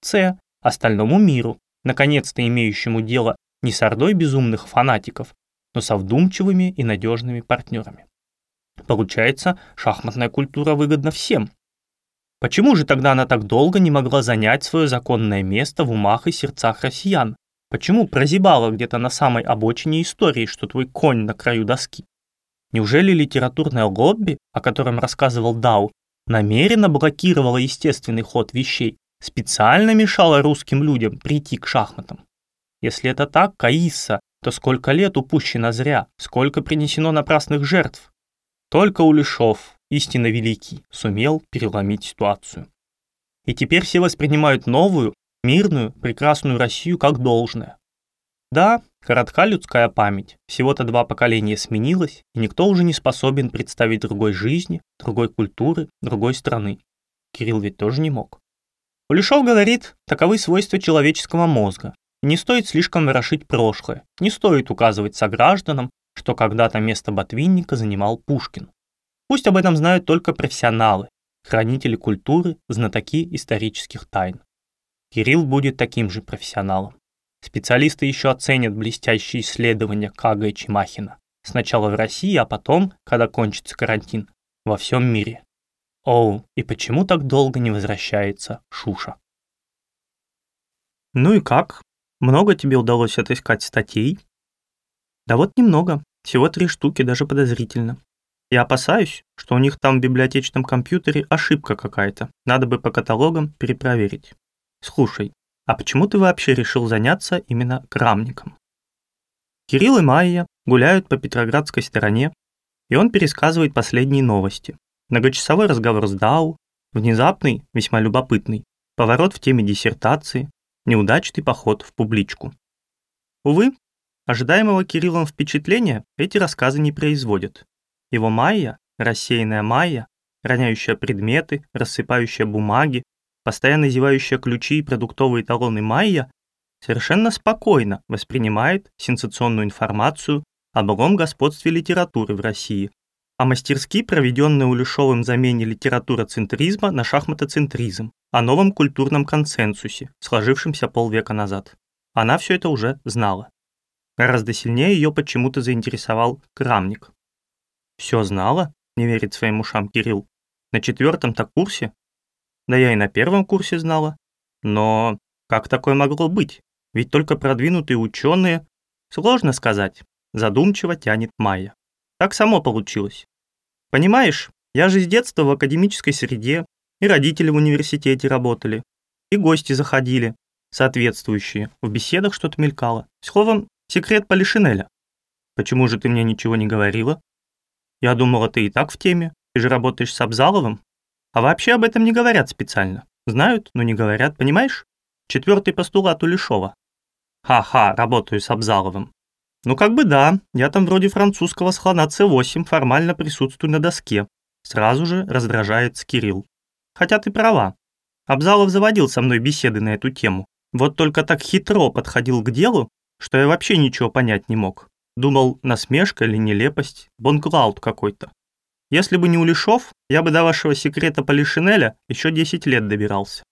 С. Остальному миру, наконец-то имеющему дело не с ордой безумных фанатиков, но со вдумчивыми и надежными партнерами. Получается, шахматная культура выгодна всем, Почему же тогда она так долго не могла занять свое законное место в умах и сердцах россиян? Почему прозябала где-то на самой обочине истории, что твой конь на краю доски? Неужели литературное лобби, о котором рассказывал Дау, намеренно блокировало естественный ход вещей, специально мешало русским людям прийти к шахматам? Если это так, Каиса, то сколько лет упущено зря, сколько принесено напрасных жертв? Только Улешов, истинно великий, сумел переломить ситуацию. И теперь все воспринимают новую, мирную, прекрасную Россию как должное. Да, коротка людская память, всего-то два поколения сменилось, и никто уже не способен представить другой жизни, другой культуры, другой страны. Кирилл ведь тоже не мог. Улешов говорит, таковы свойства человеческого мозга, не стоит слишком ворошить прошлое, не стоит указывать согражданам, что когда-то место ботвинника занимал Пушкин. Пусть об этом знают только профессионалы, хранители культуры, знатоки исторических тайн. Кирилл будет таким же профессионалом. Специалисты еще оценят блестящие исследования Кага и Чемахина. Сначала в России, а потом, когда кончится карантин, во всем мире. Оу, и почему так долго не возвращается Шуша? Ну и как? Много тебе удалось отыскать статей? Да вот немного. Всего три штуки, даже подозрительно. Я опасаюсь, что у них там в библиотечном компьютере ошибка какая-то. Надо бы по каталогам перепроверить. Слушай, а почему ты вообще решил заняться именно крамником? Кирилл и Майя гуляют по Петроградской стороне, и он пересказывает последние новости. Многочасовой разговор с Дау, внезапный, весьма любопытный, поворот в теме диссертации, неудачный поход в публичку. Увы, ожидаемого Кириллом впечатления эти рассказы не производят. Его Майя, рассеянная Майя, роняющая предметы, рассыпающая бумаги, постоянно зевающая ключи и продуктовые талоны Майя, совершенно спокойно воспринимает сенсационную информацию о былом господстве литературы в России, о мастерски проведенной Улешовым замене литературоцентризма на шахматоцентризм, о новом культурном консенсусе, сложившемся полвека назад. Она все это уже знала. Гораздо сильнее ее почему-то заинтересовал Крамник. «Все знала?» — не верит своим ушам Кирилл. «На четвертом-то курсе?» «Да я и на первом курсе знала. Но как такое могло быть? Ведь только продвинутые ученые...» «Сложно сказать», — задумчиво тянет Майя. «Так само получилось. Понимаешь, я же с детства в академической среде, и родители в университете работали, и гости заходили, соответствующие, в беседах что-то мелькало. Словом, секрет Полишинеля. Почему же ты мне ничего не говорила? Я думала, ты и так в теме, ты же работаешь с Абзаловым. А вообще об этом не говорят специально. Знают, но не говорят, понимаешь? Четвертый постулат у Лешова. Ха-ха, работаю с Абзаловым. Ну как бы да, я там вроде французского слона С8 формально присутствую на доске. Сразу же раздражается Кирилл. Хотя ты права. Абзалов заводил со мной беседы на эту тему. Вот только так хитро подходил к делу, что я вообще ничего понять не мог. Думал, насмешка или нелепость, бонклауд какой-то. Если бы не Улешов, я бы до вашего секрета Полишинеля еще 10 лет добирался.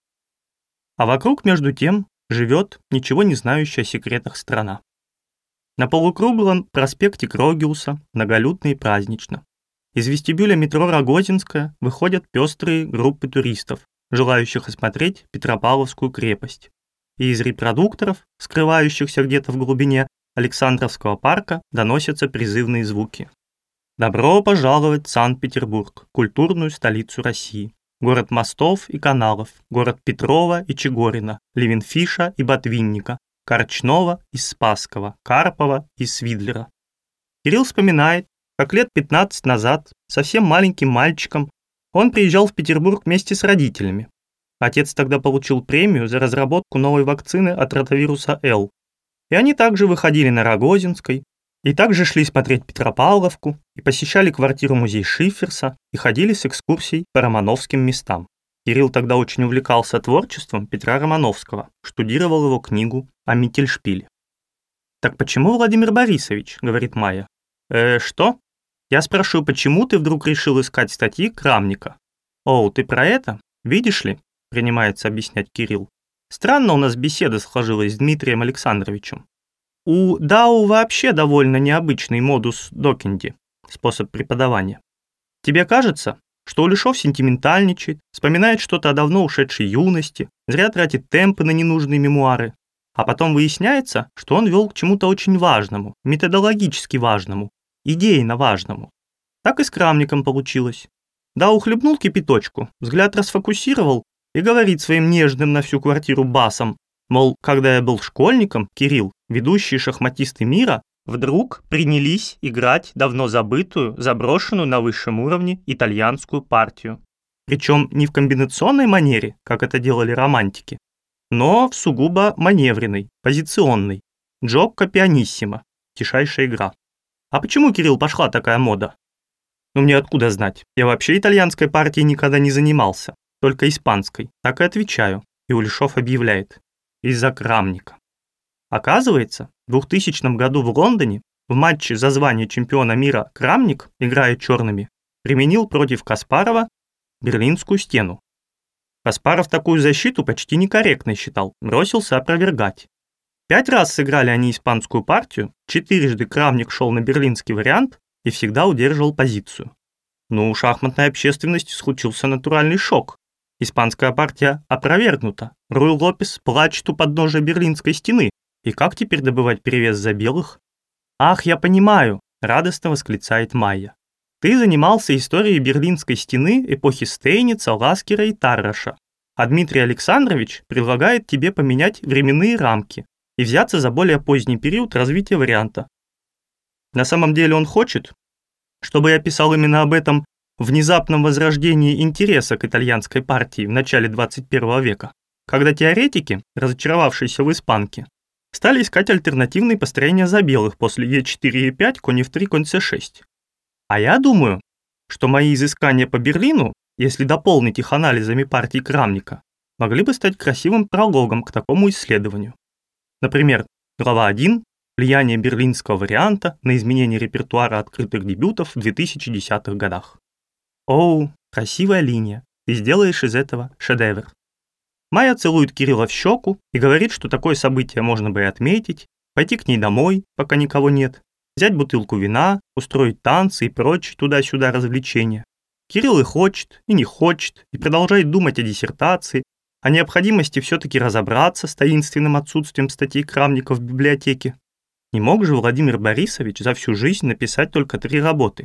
А вокруг, между тем, живет ничего не знающая о секретах страна. На полукруглом проспекте Крогиуса многолюдно и празднично. Из вестибюля метро Рогозинская выходят пестрые группы туристов, желающих осмотреть Петропавловскую крепость. И из репродукторов, скрывающихся где-то в глубине Александровского парка, доносятся призывные звуки. Добро пожаловать в Санкт-Петербург, культурную столицу России. Город мостов и каналов, город Петрова и Чегорина, Левенфиша и Ботвинника, Корчнова из Спасского, Карпова из Свидлера. Кирилл вспоминает, как лет 15 назад, совсем маленьким мальчиком, он приезжал в Петербург вместе с родителями. Отец тогда получил премию за разработку новой вакцины от ротавируса Л. И они также выходили на Рогозинской, и также шли смотреть Петропавловку, и посещали квартиру-музей Шиферса, и ходили с экскурсией по романовским местам. Кирилл тогда очень увлекался творчеством Петра Романовского, штудировал его книгу о Миттельшпиле. «Так почему Владимир Борисович?» — говорит Майя. «Э, что?» Я спрашиваю, почему ты вдруг решил искать статьи Крамника? «О, ты про это? Видишь ли?» — принимается объяснять Кирилл. «Странно у нас беседа сложилась с Дмитрием Александровичем. У Дау вообще довольно необычный модус докинди, способ преподавания. Тебе кажется, что Улешов сентиментальничает, вспоминает что-то о давно ушедшей юности, зря тратит темпы на ненужные мемуары. А потом выясняется, что он вел к чему-то очень важному, методологически важному, идейно важному. Так и с Крамником получилось. Да, ухлебнул кипяточку, взгляд расфокусировал и говорит своим нежным на всю квартиру басом, мол, когда я был школьником, Кирилл, ведущий шахматисты мира, вдруг принялись играть давно забытую, заброшенную на высшем уровне итальянскую партию. Причем не в комбинационной манере, как это делали романтики, но в сугубо маневренной, позиционной. Джокко пианиссимо, тишайшая игра. А почему, Кирилл, пошла такая мода? Ну мне откуда знать? Я вообще итальянской партией никогда не занимался, только испанской. Так и отвечаю. И Улешов объявляет. Из-за крамника. Оказывается, в 2000 году в Лондоне в матче за звание чемпиона мира Крамник, играя черными, применил против Каспарова Берлинскую стену. Каспаров такую защиту почти некорректной считал, бросился опровергать. Пять раз сыграли они испанскую партию, четырежды Крамник шел на берлинский вариант и всегда удерживал позицию. Но у шахматной общественности случился натуральный шок. Испанская партия опровергнута. Руй Лопес плачет у подножия Берлинской стены, и как теперь добывать перевес за белых? Ах, я понимаю, радостно восклицает Майя. Ты занимался историей Берлинской стены эпохи Стейница, Ласкера и Тарраша, а Дмитрий Александрович предлагает тебе поменять временные рамки и взяться за более поздний период развития варианта. На самом деле он хочет, чтобы я писал именно об этом внезапном возрождении интереса к итальянской партии в начале 21 века, когда теоретики, разочаровавшиеся в испанке, стали искать альтернативные построения за белых после Е4 и 5, конь F3, конь C6. А я думаю, что мои изыскания по Берлину, если дополнить их анализами партии Крамника, могли бы стать красивым прологом к такому исследованию. Например, глава 1 «Влияние берлинского варианта на изменение репертуара открытых дебютов в 2010-х годах». Оу, красивая линия, ты сделаешь из этого шедевр. Майя целует Кирилла в щеку и говорит, что такое событие можно бы и отметить, пойти к ней домой, пока никого нет, взять бутылку вина, устроить танцы и прочие туда-сюда развлечения. Кирилл и хочет, и не хочет, и продолжает думать о диссертации, о необходимости все-таки разобраться с таинственным отсутствием статей Крамника в библиотеке. Не мог же Владимир Борисович за всю жизнь написать только три работы.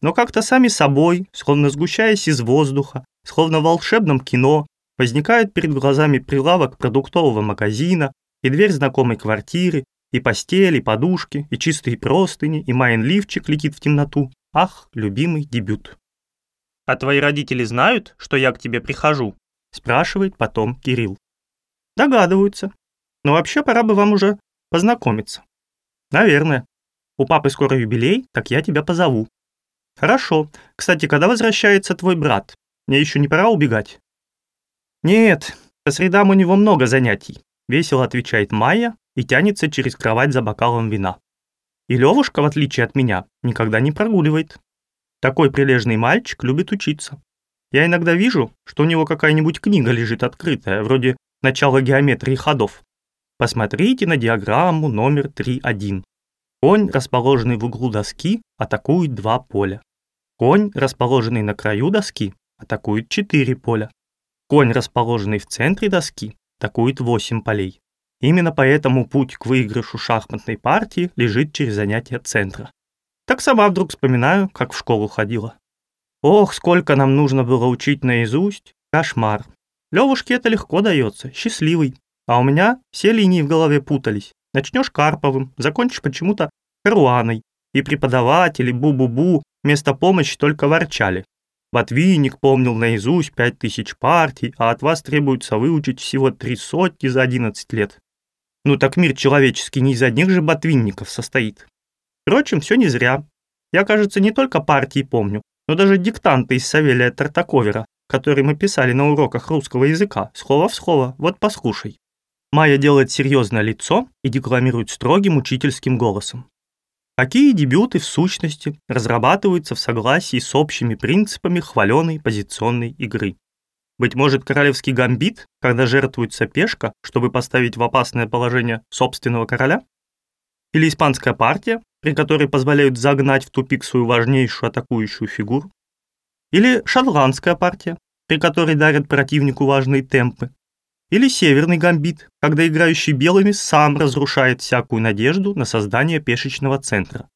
Но как-то сами собой, словно сгущаясь из воздуха, словно в волшебном кино, Возникает перед глазами прилавок продуктового магазина, и дверь знакомой квартиры, и постель, и подушки, и чистые простыни, и Майн лифчик летит в темноту. Ах, любимый дебют. «А твои родители знают, что я к тебе прихожу?» спрашивает потом Кирилл. Догадываются. Но вообще пора бы вам уже познакомиться. Наверное. У папы скоро юбилей, так я тебя позову. Хорошо. Кстати, когда возвращается твой брат? Мне еще не пора убегать? «Нет, по средам у него много занятий», — весело отвечает Майя и тянется через кровать за бокалом вина. И Левушка, в отличие от меня, никогда не прогуливает. Такой прилежный мальчик любит учиться. Я иногда вижу, что у него какая-нибудь книга лежит открытая, вроде «Начало геометрии ходов». Посмотрите на диаграмму номер 3.1. Конь, расположенный в углу доски, атакует два поля. Конь, расположенный на краю доски, атакует четыре поля. Конь, расположенный в центре доски, атакует 8 полей. Именно поэтому путь к выигрышу шахматной партии лежит через занятия центра. Так сама вдруг вспоминаю, как в школу ходила. Ох, сколько нам нужно было учить наизусть. Кошмар. Левушке это легко дается, счастливый. А у меня все линии в голове путались. Начнешь Карповым, закончишь почему-то Каруаной. И преподаватели бу-бу-бу вместо помощи только ворчали. Ботвинник помнил наизусть пять тысяч партий, а от вас требуется выучить всего три сотни за одиннадцать лет. Ну так мир человеческий не из одних же ботвинников состоит. Впрочем, все не зря. Я, кажется, не только партии помню, но даже диктанты из Савелия Тартаковера, которые мы писали на уроках русского языка, слово в слово, вот послушай. Майя делает серьезное лицо и декламирует строгим учительским голосом. Такие дебюты в сущности разрабатываются в согласии с общими принципами хваленой позиционной игры. Быть может, королевский гамбит, когда жертвуется пешка, чтобы поставить в опасное положение собственного короля? Или испанская партия, при которой позволяют загнать в тупик свою важнейшую атакующую фигуру? Или шотландская партия, при которой дарят противнику важные темпы, или северный гамбит, когда играющий белыми сам разрушает всякую надежду на создание пешечного центра.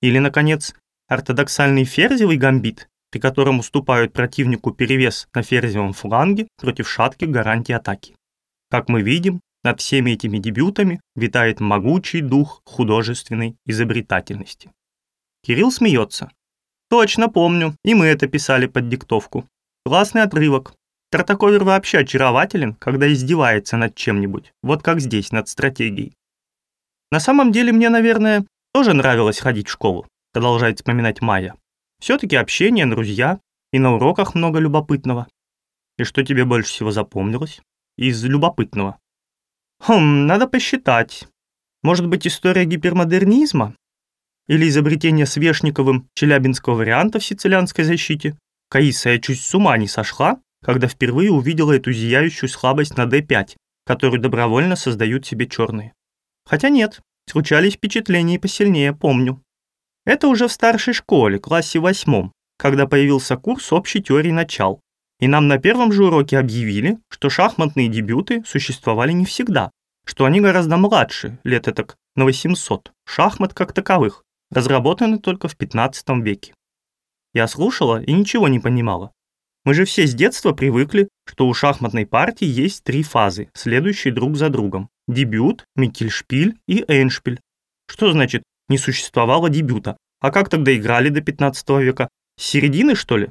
Или, наконец, ортодоксальный ферзевый гамбит, при котором уступают противнику перевес на ферзевом фланге против шатких гарантий атаки. Как мы видим, над всеми этими дебютами витает могучий дух художественной изобретательности. Кирилл смеется. Точно помню, и мы это писали под диктовку. Классный отрывок, Тартаковер вообще очарователен, когда издевается над чем-нибудь, вот как здесь, над стратегией. На самом деле мне, наверное, тоже нравилось ходить в школу, продолжает вспоминать Майя. Все-таки общение, друзья, и на уроках много любопытного. И что тебе больше всего запомнилось? Из любопытного. Хм, надо посчитать. Может быть, история гипермодернизма? Или изобретение Свешниковым челябинского варианта в сицилианской защите? Каиса, я чуть с ума не сошла, когда впервые увидела эту зияющую слабость на D5, которую добровольно создают себе черные. Хотя нет, случались впечатления посильнее, помню. Это уже в старшей школе, классе восьмом, когда появился курс общей теории начал. И нам на первом же уроке объявили, что шахматные дебюты существовали не всегда, что они гораздо младше, лет так на 800, шахмат как таковых, разработаны только в 15 веке. Я слушала и ничего не понимала. Мы же все с детства привыкли, что у шахматной партии есть три фазы, следующие друг за другом. Дебют, Миттельшпиль и Эйншпиль. Что значит «не существовало дебюта»? А как тогда играли до 15 века? С середины, что ли?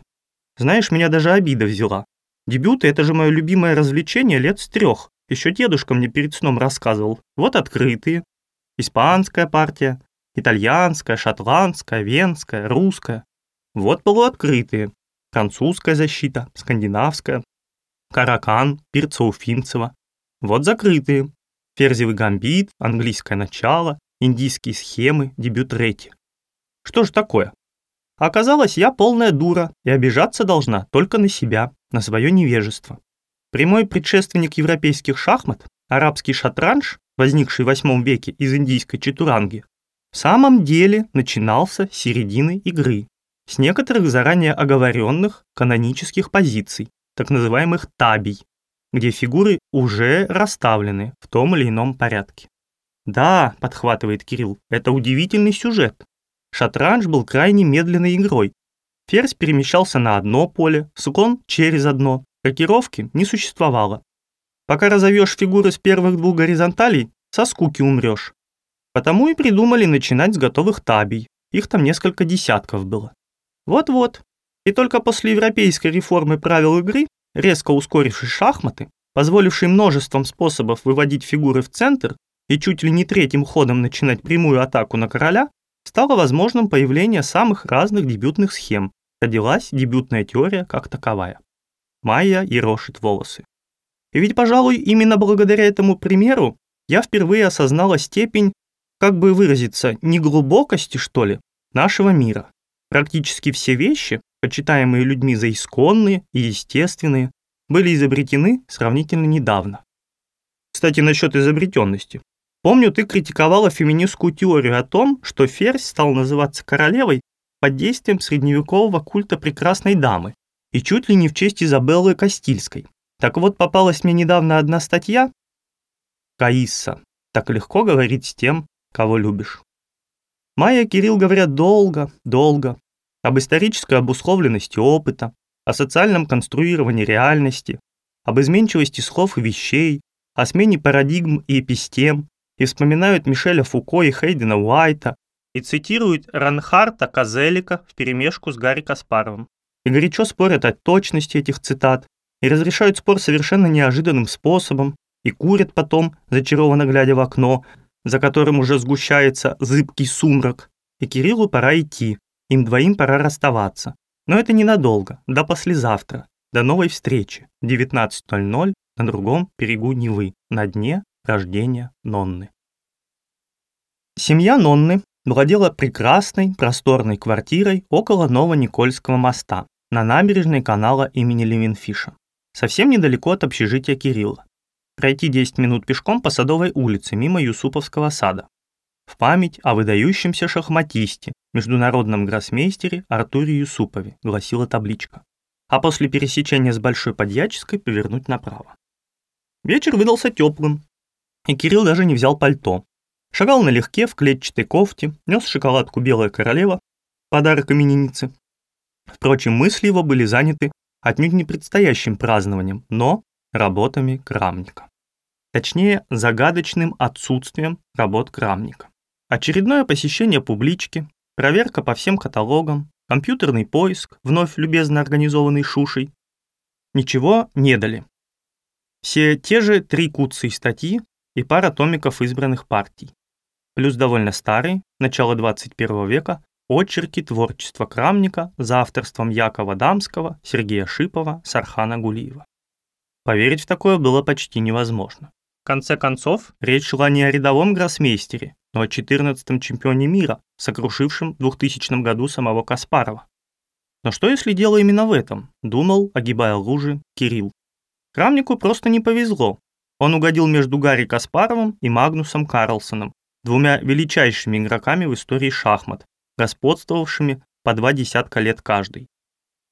Знаешь, меня даже обида взяла. Дебюты – это же мое любимое развлечение лет с трех. Еще дедушка мне перед сном рассказывал. Вот открытые. Испанская партия, итальянская, шотландская, венская, русская. Вот полуоткрытые. Французская защита, скандинавская, каракан, перцеуфимцева. Вот закрытые. Ферзевый гамбит, английское начало, индийские схемы, дебют Рети. Что ж такое? Оказалось, я полная дура и обижаться должна только на себя, на свое невежество. Прямой предшественник европейских шахмат, арабский шатранж, возникший в VIII веке из индийской чатуранги, в самом деле начинался с середины игры, с некоторых заранее оговоренных канонических позиций, так называемых табий, где фигуры уже расставлены в том или ином порядке. Да, подхватывает Кирилл, это удивительный сюжет. Шатранж был крайне медленной игрой. Ферзь перемещался на одно поле, слон через одно. Рокировки не существовало. Пока разовьешь фигуры с первых двух горизонталей, со скуки умрешь. Потому и придумали начинать с готовых табий. Их там несколько десятков было. Вот-вот. И только после европейской реформы правил игры, резко ускорившей шахматы, позволившей множеством способов выводить фигуры в центр и чуть ли не третьим ходом начинать прямую атаку на короля, стало возможным появление самых разных дебютных схем. Родилась дебютная теория как таковая. Майя ерошит волосы. И ведь, пожалуй, именно благодаря этому примеру я впервые осознала степень, как бы выразиться, неглубокости, что ли, нашего мира. Практически все вещи, почитаемые людьми за исконные и естественные, были изобретены сравнительно недавно. Кстати, насчет изобретенности. Помню, ты критиковала феминистскую теорию о том, что ферзь стал называться королевой под действием средневекового культа прекрасной дамы и чуть ли не в честь Изабеллы Кастильской. Так вот, попалась мне недавно одна статья «Каисса. Так легко говорить с тем, кого любишь». Майя и Кирилл говорят долго, долго, об исторической обусловленности опыта, о социальном конструировании реальности, об изменчивости слов и вещей, о смене парадигм и эпистем, и вспоминают Мишеля Фуко и Хейдена Уайта, и цитируют Ранхарта Козелика вперемешку с Гарри Каспаровым, и горячо спорят о точности этих цитат, и разрешают спор совершенно неожиданным способом, и курят потом, зачарованно глядя в окно, за которым уже сгущается зыбкий сумрак, и Кириллу пора идти, им двоим пора расставаться. Но это ненадолго, до послезавтра, до новой встречи, 19.00 на другом берегу Невы, на дне рождения Нонны. Семья Нонны владела прекрасной просторной квартирой около Новоникольского моста на набережной канала имени Левинфиша, совсем недалеко от общежития Кирилла. Пройти 10 минут пешком по Садовой улице мимо Юсуповского сада в память о выдающемся шахматисте, международном гроссмейстере Артуре Юсупове, гласила табличка. А после пересечения с Большой Подьяческой повернуть направо. Вечер выдался теплым, и Кирилл даже не взял пальто. Шагал налегке в клетчатой кофте, нес шоколадку «Белая королева», подарок именинницы. Впрочем, мысли его были заняты отнюдь не предстоящим празднованием, но работами крамника. Точнее, загадочным отсутствием работ крамника. Очередное посещение публички, проверка по всем каталогам, компьютерный поиск, вновь любезно организованный Шушей. Ничего не дали. Все те же три куцы статьи и пара томиков избранных партий. Плюс довольно старый, начало 21 века, очерки творчества Крамника за авторством Якова Дамского, Сергея Шипова, Сархана Гулиева. Поверить в такое было почти невозможно. В конце концов, речь шла не о рядовом гроссмейстере, но о 14-м чемпионе мира, сокрушившем в 2000 году самого Каспарова. Но что если дело именно в этом, думал, огибая лужи, Кирилл. Крамнику просто не повезло. Он угодил между Гарри Каспаровым и Магнусом Карлсоном, двумя величайшими игроками в истории шахмат, господствовавшими по два десятка лет каждый.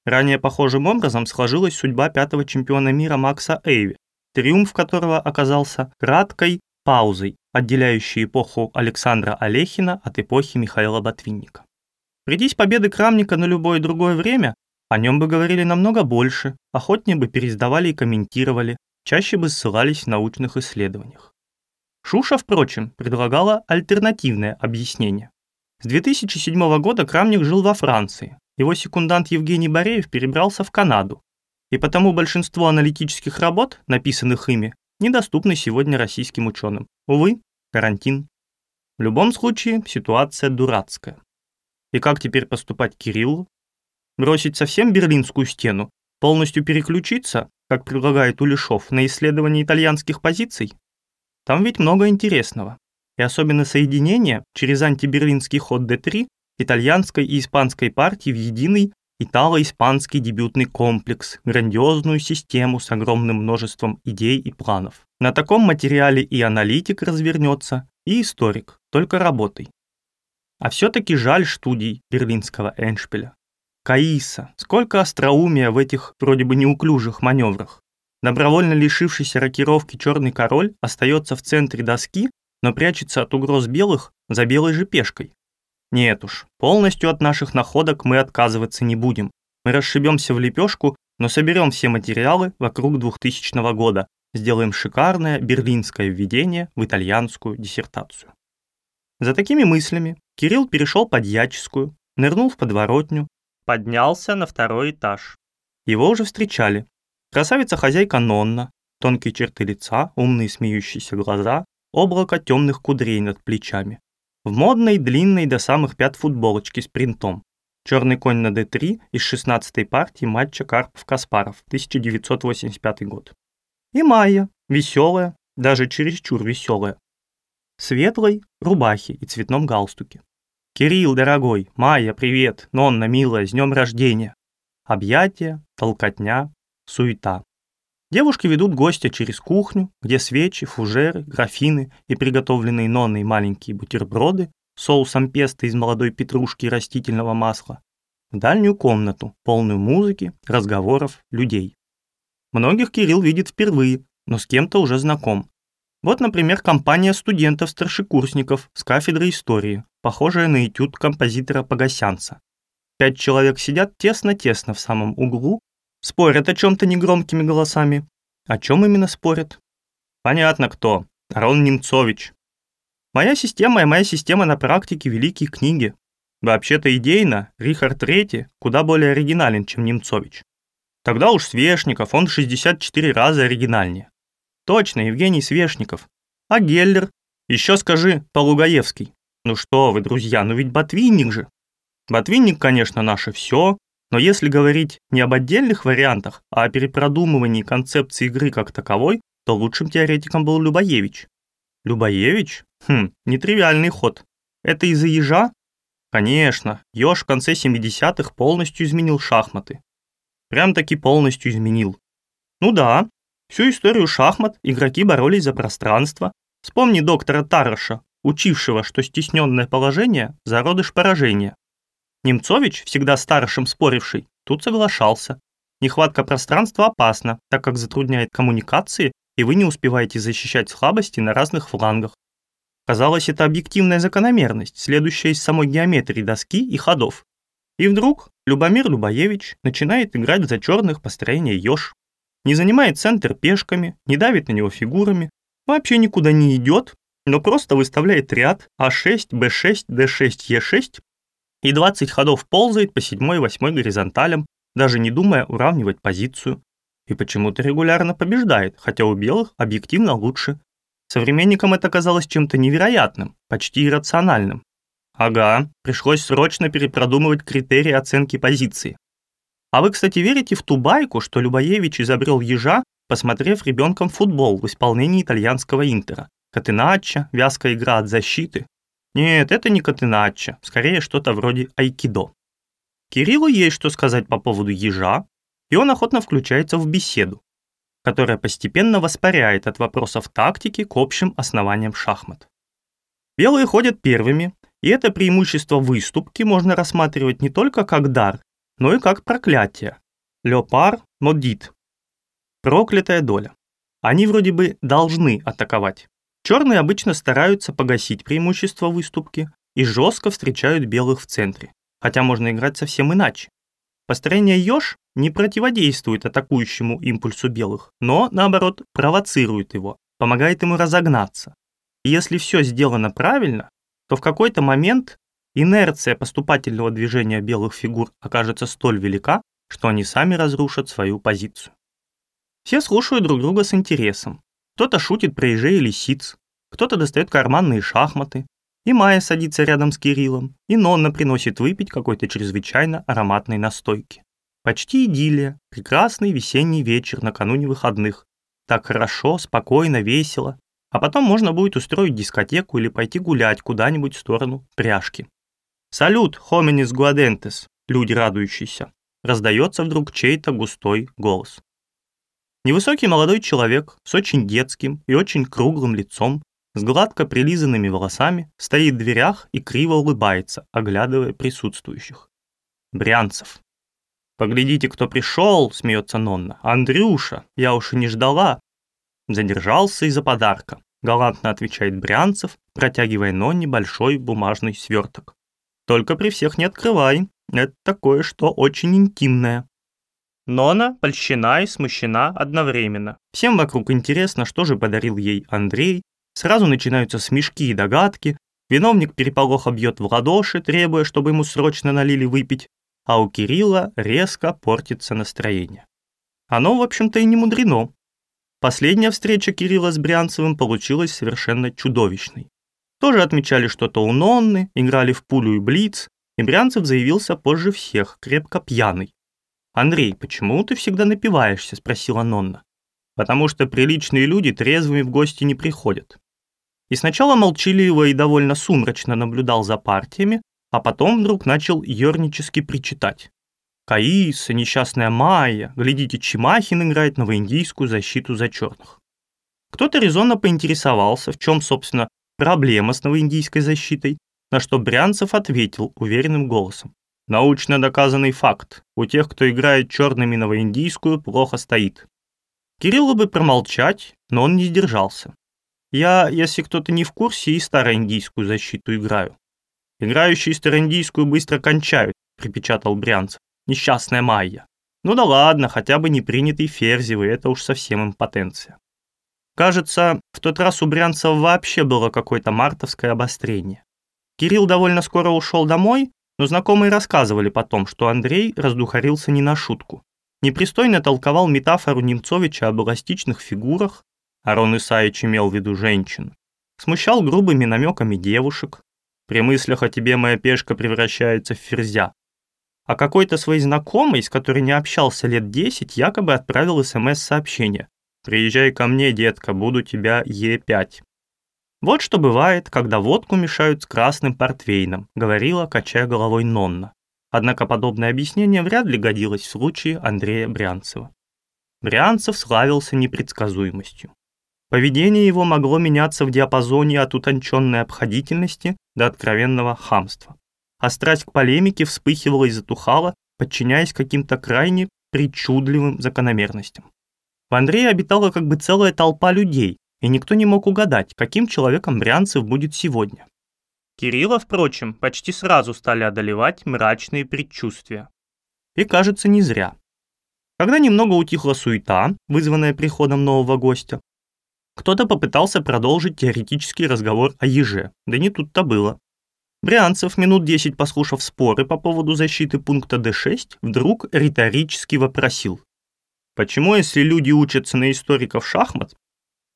Ранее похожим образом сложилась судьба пятого чемпиона мира Макса Эйви, триумф которого оказался краткой паузой отделяющие эпоху Александра Олехина от эпохи Михаила Ботвинника. Придись победы Крамника на любое другое время, о нем бы говорили намного больше, охотнее бы пересдавали и комментировали, чаще бы ссылались в научных исследованиях. Шуша, впрочем, предлагала альтернативное объяснение. С 2007 года Крамник жил во Франции, его секундант Евгений Бореев перебрался в Канаду, и потому большинство аналитических работ, написанных ими, недоступны сегодня российским ученым. Увы, карантин. В любом случае, ситуация дурацкая. И как теперь поступать Кириллу? Бросить совсем Берлинскую стену? Полностью переключиться, как предлагает Улешов, на исследование итальянских позиций? Там ведь много интересного. И особенно соединение через антиберлинский ход D3 итальянской и испанской партии в единый итало-испанский дебютный комплекс, грандиозную систему с огромным множеством идей и планов. На таком материале и аналитик развернется, и историк, только работой. А все-таки жаль студий берлинского Эншпиля. Каиса, сколько остроумия в этих вроде бы неуклюжих маневрах. Добровольно лишившийся рокировки черный король остается в центре доски, но прячется от угроз белых за белой же пешкой. Нет уж, полностью от наших находок мы отказываться не будем. Мы расшибемся в лепешку, но соберем все материалы вокруг 2000 года, сделаем шикарное берлинское введение в итальянскую диссертацию. За такими мыслями Кирилл перешел под Яческую, нырнул в подворотню, поднялся на второй этаж. Его уже встречали. Красавица-хозяйка Нонна, тонкие черты лица, умные смеющиеся глаза, облако темных кудрей над плечами. В модной, длинной до самых пят футболочке с принтом. Черный конь на D3 из 16-й партии матча Карпов-Каспаров, 1985 год. И Майя, веселая, даже чересчур веселая, светлой рубахе и цветном галстуке. «Кирилл, дорогой, Майя, привет, Нонна, милая, с днем рождения!» Объятия, толкотня, суета. Девушки ведут гостя через кухню, где свечи, фужеры, графины и приготовленные Нонной маленькие бутерброды соусом песто из молодой петрушки и растительного масла, в дальнюю комнату, полную музыки, разговоров, людей. Многих Кирилл видит впервые, но с кем-то уже знаком. Вот, например, компания студентов-старшекурсников с кафедры истории, похожая на этюд композитора Погосянца. Пять человек сидят тесно-тесно в самом углу, спорят о чем-то негромкими голосами. О чем именно спорят? Понятно кто. Арон Немцович. Моя система и моя система на практике великие книги. Вообще-то идейно Рихард III куда более оригинален, чем Немцович. Тогда уж Свешников, он 64 раза оригинальнее. Точно, Евгений Свешников. А Геллер? Еще скажи, Полугаевский. Ну что вы, друзья, ну ведь Ботвинник же. Ботвинник, конечно, наше все, но если говорить не об отдельных вариантах, а о перепродумывании концепции игры как таковой, то лучшим теоретиком был Любоевич. Любоевич? Хм, нетривиальный ход. Это из-за ежа? Конечно, еж в конце 70-х полностью изменил шахматы. Прям-таки полностью изменил. Ну да, Всю историю шахмат игроки боролись за пространство. Вспомни доктора Тараша, учившего, что стесненное положение – зародыш поражения. Немцович, всегда старшим споривший, тут соглашался. Нехватка пространства опасна, так как затрудняет коммуникации, и вы не успеваете защищать слабости на разных флангах. Казалось, это объективная закономерность, следующая из самой геометрии доски и ходов. И вдруг Любомир Любоевич начинает играть за черных построения еж не занимает центр пешками, не давит на него фигурами, вообще никуда не идет, но просто выставляет ряд А6, Б6, Д6, Е6 и 20 ходов ползает по 7 и 8 горизонталям, даже не думая уравнивать позицию. И почему-то регулярно побеждает, хотя у белых объективно лучше. Современникам это казалось чем-то невероятным, почти иррациональным. Ага, пришлось срочно перепродумывать критерии оценки позиции. А вы, кстати, верите в ту байку, что Любоевич изобрел ежа, посмотрев ребенком футбол в исполнении итальянского Интера? Катеначча, вязкая игра от защиты? Нет, это не катеначча, скорее что-то вроде айкидо. Кириллу есть что сказать по поводу ежа, и он охотно включается в беседу, которая постепенно воспаряет от вопросов тактики к общим основаниям шахмат. Белые ходят первыми, и это преимущество выступки можно рассматривать не только как дар но и как проклятие. Леопар модит. Проклятая доля. Они вроде бы должны атаковать. Черные обычно стараются погасить преимущество выступки и жестко встречают белых в центре, хотя можно играть совсем иначе. Построение Ёж не противодействует атакующему импульсу белых, но, наоборот, провоцирует его, помогает ему разогнаться. И если все сделано правильно, то в какой-то момент инерция поступательного движения белых фигур окажется столь велика, что они сами разрушат свою позицию. Все слушают друг друга с интересом. Кто-то шутит про ежей и лисиц, кто-то достает карманные шахматы, и Майя садится рядом с Кириллом, и Нонна приносит выпить какой-то чрезвычайно ароматной настойки. Почти идиллия, прекрасный весенний вечер накануне выходных. Так хорошо, спокойно, весело. А потом можно будет устроить дискотеку или пойти гулять куда-нибудь в сторону пряжки. «Салют, хоминис гуадентес!» Люди радующиеся. Раздается вдруг чей-то густой голос. Невысокий молодой человек с очень детским и очень круглым лицом, с гладко прилизанными волосами, стоит в дверях и криво улыбается, оглядывая присутствующих. Брянцев. «Поглядите, кто пришел!» — смеется Нонна. «Андрюша! Я уж и не ждала!» Задержался из-за подарка. Галантно отвечает Брянцев, протягивая Нонне большой бумажный сверток. «Только при всех не открывай. Это такое, что очень интимное». Нона польщена и смущена одновременно. Всем вокруг интересно, что же подарил ей Андрей. Сразу начинаются смешки и догадки. Виновник переполоха бьет в ладоши, требуя, чтобы ему срочно налили выпить. А у Кирилла резко портится настроение. Оно, в общем-то, и не мудрено. Последняя встреча Кирилла с Брянцевым получилась совершенно чудовищной. Тоже отмечали что-то у Нонны, играли в пулю и блиц, и Брянцев заявился позже всех, крепко пьяный. «Андрей, почему ты всегда напиваешься?» – спросила Нонна. «Потому что приличные люди трезвыми в гости не приходят». И сначала молчаливо и довольно сумрачно наблюдал за партиями, а потом вдруг начал ернически причитать. «Каиса, несчастная Майя, глядите, Чимахин играет новоиндийскую защиту за черных». Кто-то резонно поинтересовался, в чем, собственно, проблема с новоиндийской защитой, на что Брянцев ответил уверенным голосом. Научно доказанный факт. У тех, кто играет черными новоиндийскую, плохо стоит. Кириллу бы промолчать, но он не сдержался. Я, если кто-то не в курсе, и староиндийскую защиту играю. Играющие староиндийскую быстро кончают, припечатал Брянцев. Несчастная Майя. Ну да ладно, хотя бы не принятый Ферзевый, это уж совсем импотенция. Кажется, в тот раз у Брянцева вообще было какое-то мартовское обострение. Кирилл довольно скоро ушел домой, но знакомые рассказывали потом, что Андрей раздухарился не на шутку. Непристойно толковал метафору Немцовича об эластичных фигурах, Арон Исаевич имел в виду женщин. Смущал грубыми намеками девушек. При мыслях о тебе моя пешка превращается в ферзя. А какой-то своей знакомой, с которой не общался лет 10, якобы отправил СМС-сообщение. «Приезжай ко мне, детка, буду тебя Е5». «Вот что бывает, когда водку мешают с красным портвейном», говорила, качая головой Нонна. Однако подобное объяснение вряд ли годилось в случае Андрея Брянцева. Брянцев славился непредсказуемостью. Поведение его могло меняться в диапазоне от утонченной обходительности до откровенного хамства. А страсть к полемике вспыхивала и затухала, подчиняясь каким-то крайне причудливым закономерностям. В Андрее обитала как бы целая толпа людей, и никто не мог угадать, каким человеком Брянцев будет сегодня. Кирилла, впрочем, почти сразу стали одолевать мрачные предчувствия. И кажется, не зря. Когда немного утихла суета, вызванная приходом нового гостя, кто-то попытался продолжить теоретический разговор о еже, да не тут-то было. Брянцев, минут 10 послушав споры по поводу защиты пункта D6, вдруг риторически вопросил. Почему, если люди учатся на историков шахмат,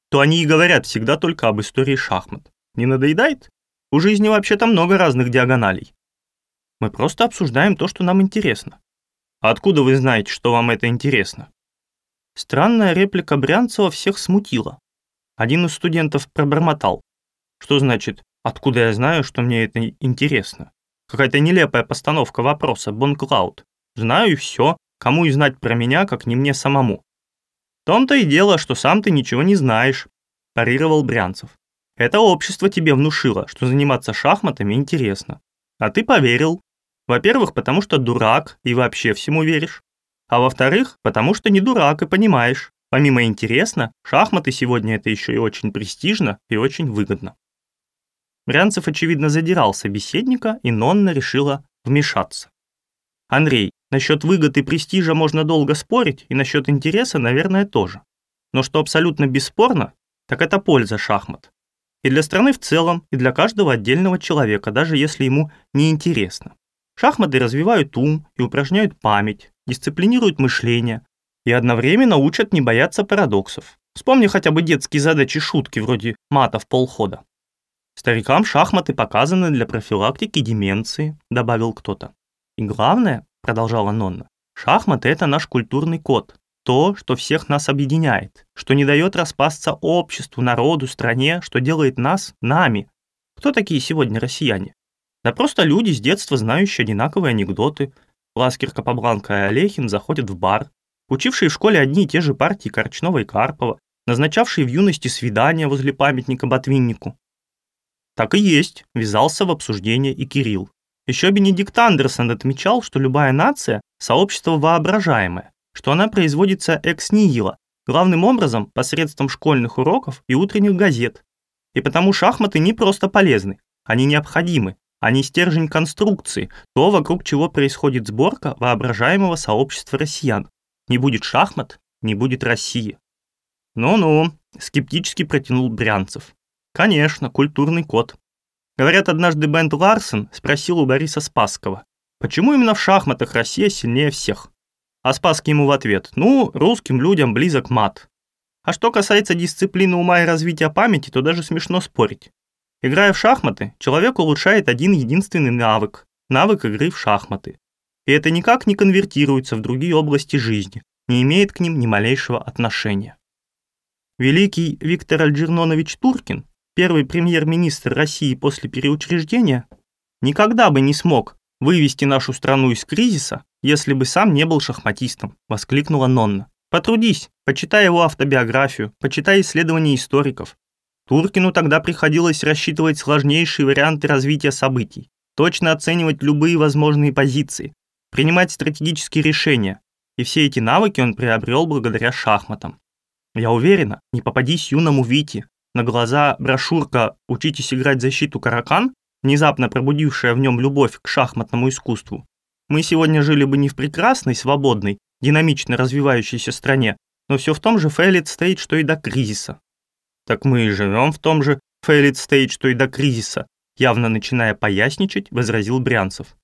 то они и говорят всегда только об истории шахмат. Не надоедает? У жизни вообще-то много разных диагоналей. Мы просто обсуждаем то, что нам интересно. Откуда вы знаете, что вам это интересно? Странная реплика Брянцева всех смутила. Один из студентов пробормотал. Что значит, откуда я знаю, что мне это интересно? Какая-то нелепая постановка вопроса, Бонклауд. Знаю и все, кому и знать про меня, как не мне самому том-то и дело, что сам ты ничего не знаешь», – парировал Брянцев. «Это общество тебе внушило, что заниматься шахматами интересно. А ты поверил. Во-первых, потому что дурак и вообще всему веришь. А во-вторых, потому что не дурак и понимаешь, Помимо интересно, шахматы сегодня это еще и очень престижно и очень выгодно. Брянцев, очевидно, задирал собеседника, и Нонна решила вмешаться. Андрей, насчет выгод и престижа можно долго спорить, и насчет интереса, наверное, тоже. Но что абсолютно бесспорно, так это польза шахмат. И для страны в целом, и для каждого отдельного человека, даже если ему не интересно. Шахматы развивают ум и упражняют память, дисциплинируют мышление и одновременно учат не бояться парадоксов. Вспомни хотя бы детские задачи шутки вроде мата в полхода. Старикам шахматы показаны для профилактики деменции, добавил кто-то. И главное, продолжала Нонна, шахматы – это наш культурный код, то, что всех нас объединяет, что не дает распасться обществу, народу, стране, что делает нас нами. Кто такие сегодня россияне? Да просто люди с детства знающие одинаковые анекдоты. Ласкер Капабланка и Олехин заходят в бар, учившие в школе одни и те же партии Корчнова и Карпова, назначавшие в юности свидания возле памятника Ботвиннику. Так и есть, ввязался в обсуждение и Кирилл. Еще Бенедикт Андерсон отмечал, что любая нация – сообщество воображаемое, что она производится экс-нигила, главным образом посредством школьных уроков и утренних газет. И потому шахматы не просто полезны, они необходимы, они стержень конструкции, то, вокруг чего происходит сборка воображаемого сообщества россиян. Не будет шахмат, не будет России. Ну-ну, скептически протянул Брянцев. Конечно, культурный код. Говорят, однажды Бент Ларсон спросил у Бориса Спасского, почему именно в шахматах Россия сильнее всех? А Спасский ему в ответ, ну, русским людям близок мат. А что касается дисциплины ума и развития памяти, то даже смешно спорить. Играя в шахматы, человек улучшает один единственный навык – навык игры в шахматы. И это никак не конвертируется в другие области жизни, не имеет к ним ни малейшего отношения. Великий Виктор Альджернонович Туркин первый премьер-министр России после переучреждения, никогда бы не смог вывести нашу страну из кризиса, если бы сам не был шахматистом», — воскликнула Нонна. «Потрудись, почитай его автобиографию, почитай исследования историков. Туркину тогда приходилось рассчитывать сложнейшие варианты развития событий, точно оценивать любые возможные позиции, принимать стратегические решения, и все эти навыки он приобрел благодаря шахматам. Я уверена, не попадись юному Вите, на глаза брошюрка «Учитесь играть защиту Каракан», внезапно пробудившая в нем любовь к шахматному искусству, мы сегодня жили бы не в прекрасной, свободной, динамично развивающейся стране, но все в том же failed state, что и до кризиса. Так мы и живем в том же failed state, что и до кризиса, явно начиная поясничать, возразил Брянцев.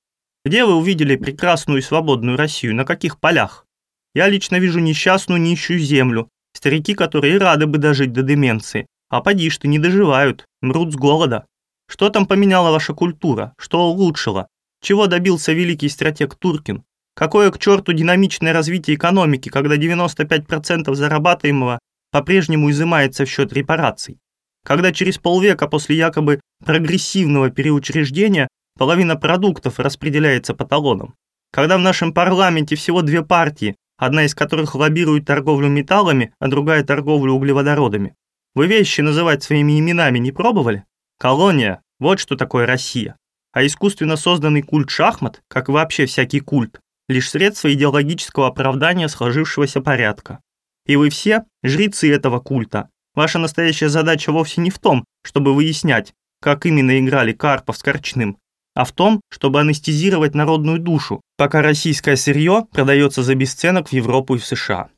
Где вы увидели прекрасную и свободную Россию, на каких полях? Я лично вижу несчастную нищую землю, старики, которые рады бы дожить до деменции, а поди ты, не доживают, мрут с голода. Что там поменяла ваша культура? Что улучшила? Чего добился великий стратег Туркин? Какое к черту динамичное развитие экономики, когда 95% зарабатываемого по-прежнему изымается в счет репараций? Когда через полвека после якобы прогрессивного переучреждения половина продуктов распределяется по талонам? Когда в нашем парламенте всего две партии, одна из которых лоббирует торговлю металлами, а другая торговлю углеводородами? Вы вещи называть своими именами не пробовали? Колония – вот что такое Россия. А искусственно созданный культ шахмат, как вообще всякий культ, лишь средство идеологического оправдания сложившегося порядка. И вы все – жрецы этого культа. Ваша настоящая задача вовсе не в том, чтобы выяснять, как именно играли Карпов с Корчным, а в том, чтобы анестезировать народную душу, пока российское сырье продается за бесценок в Европу и в США.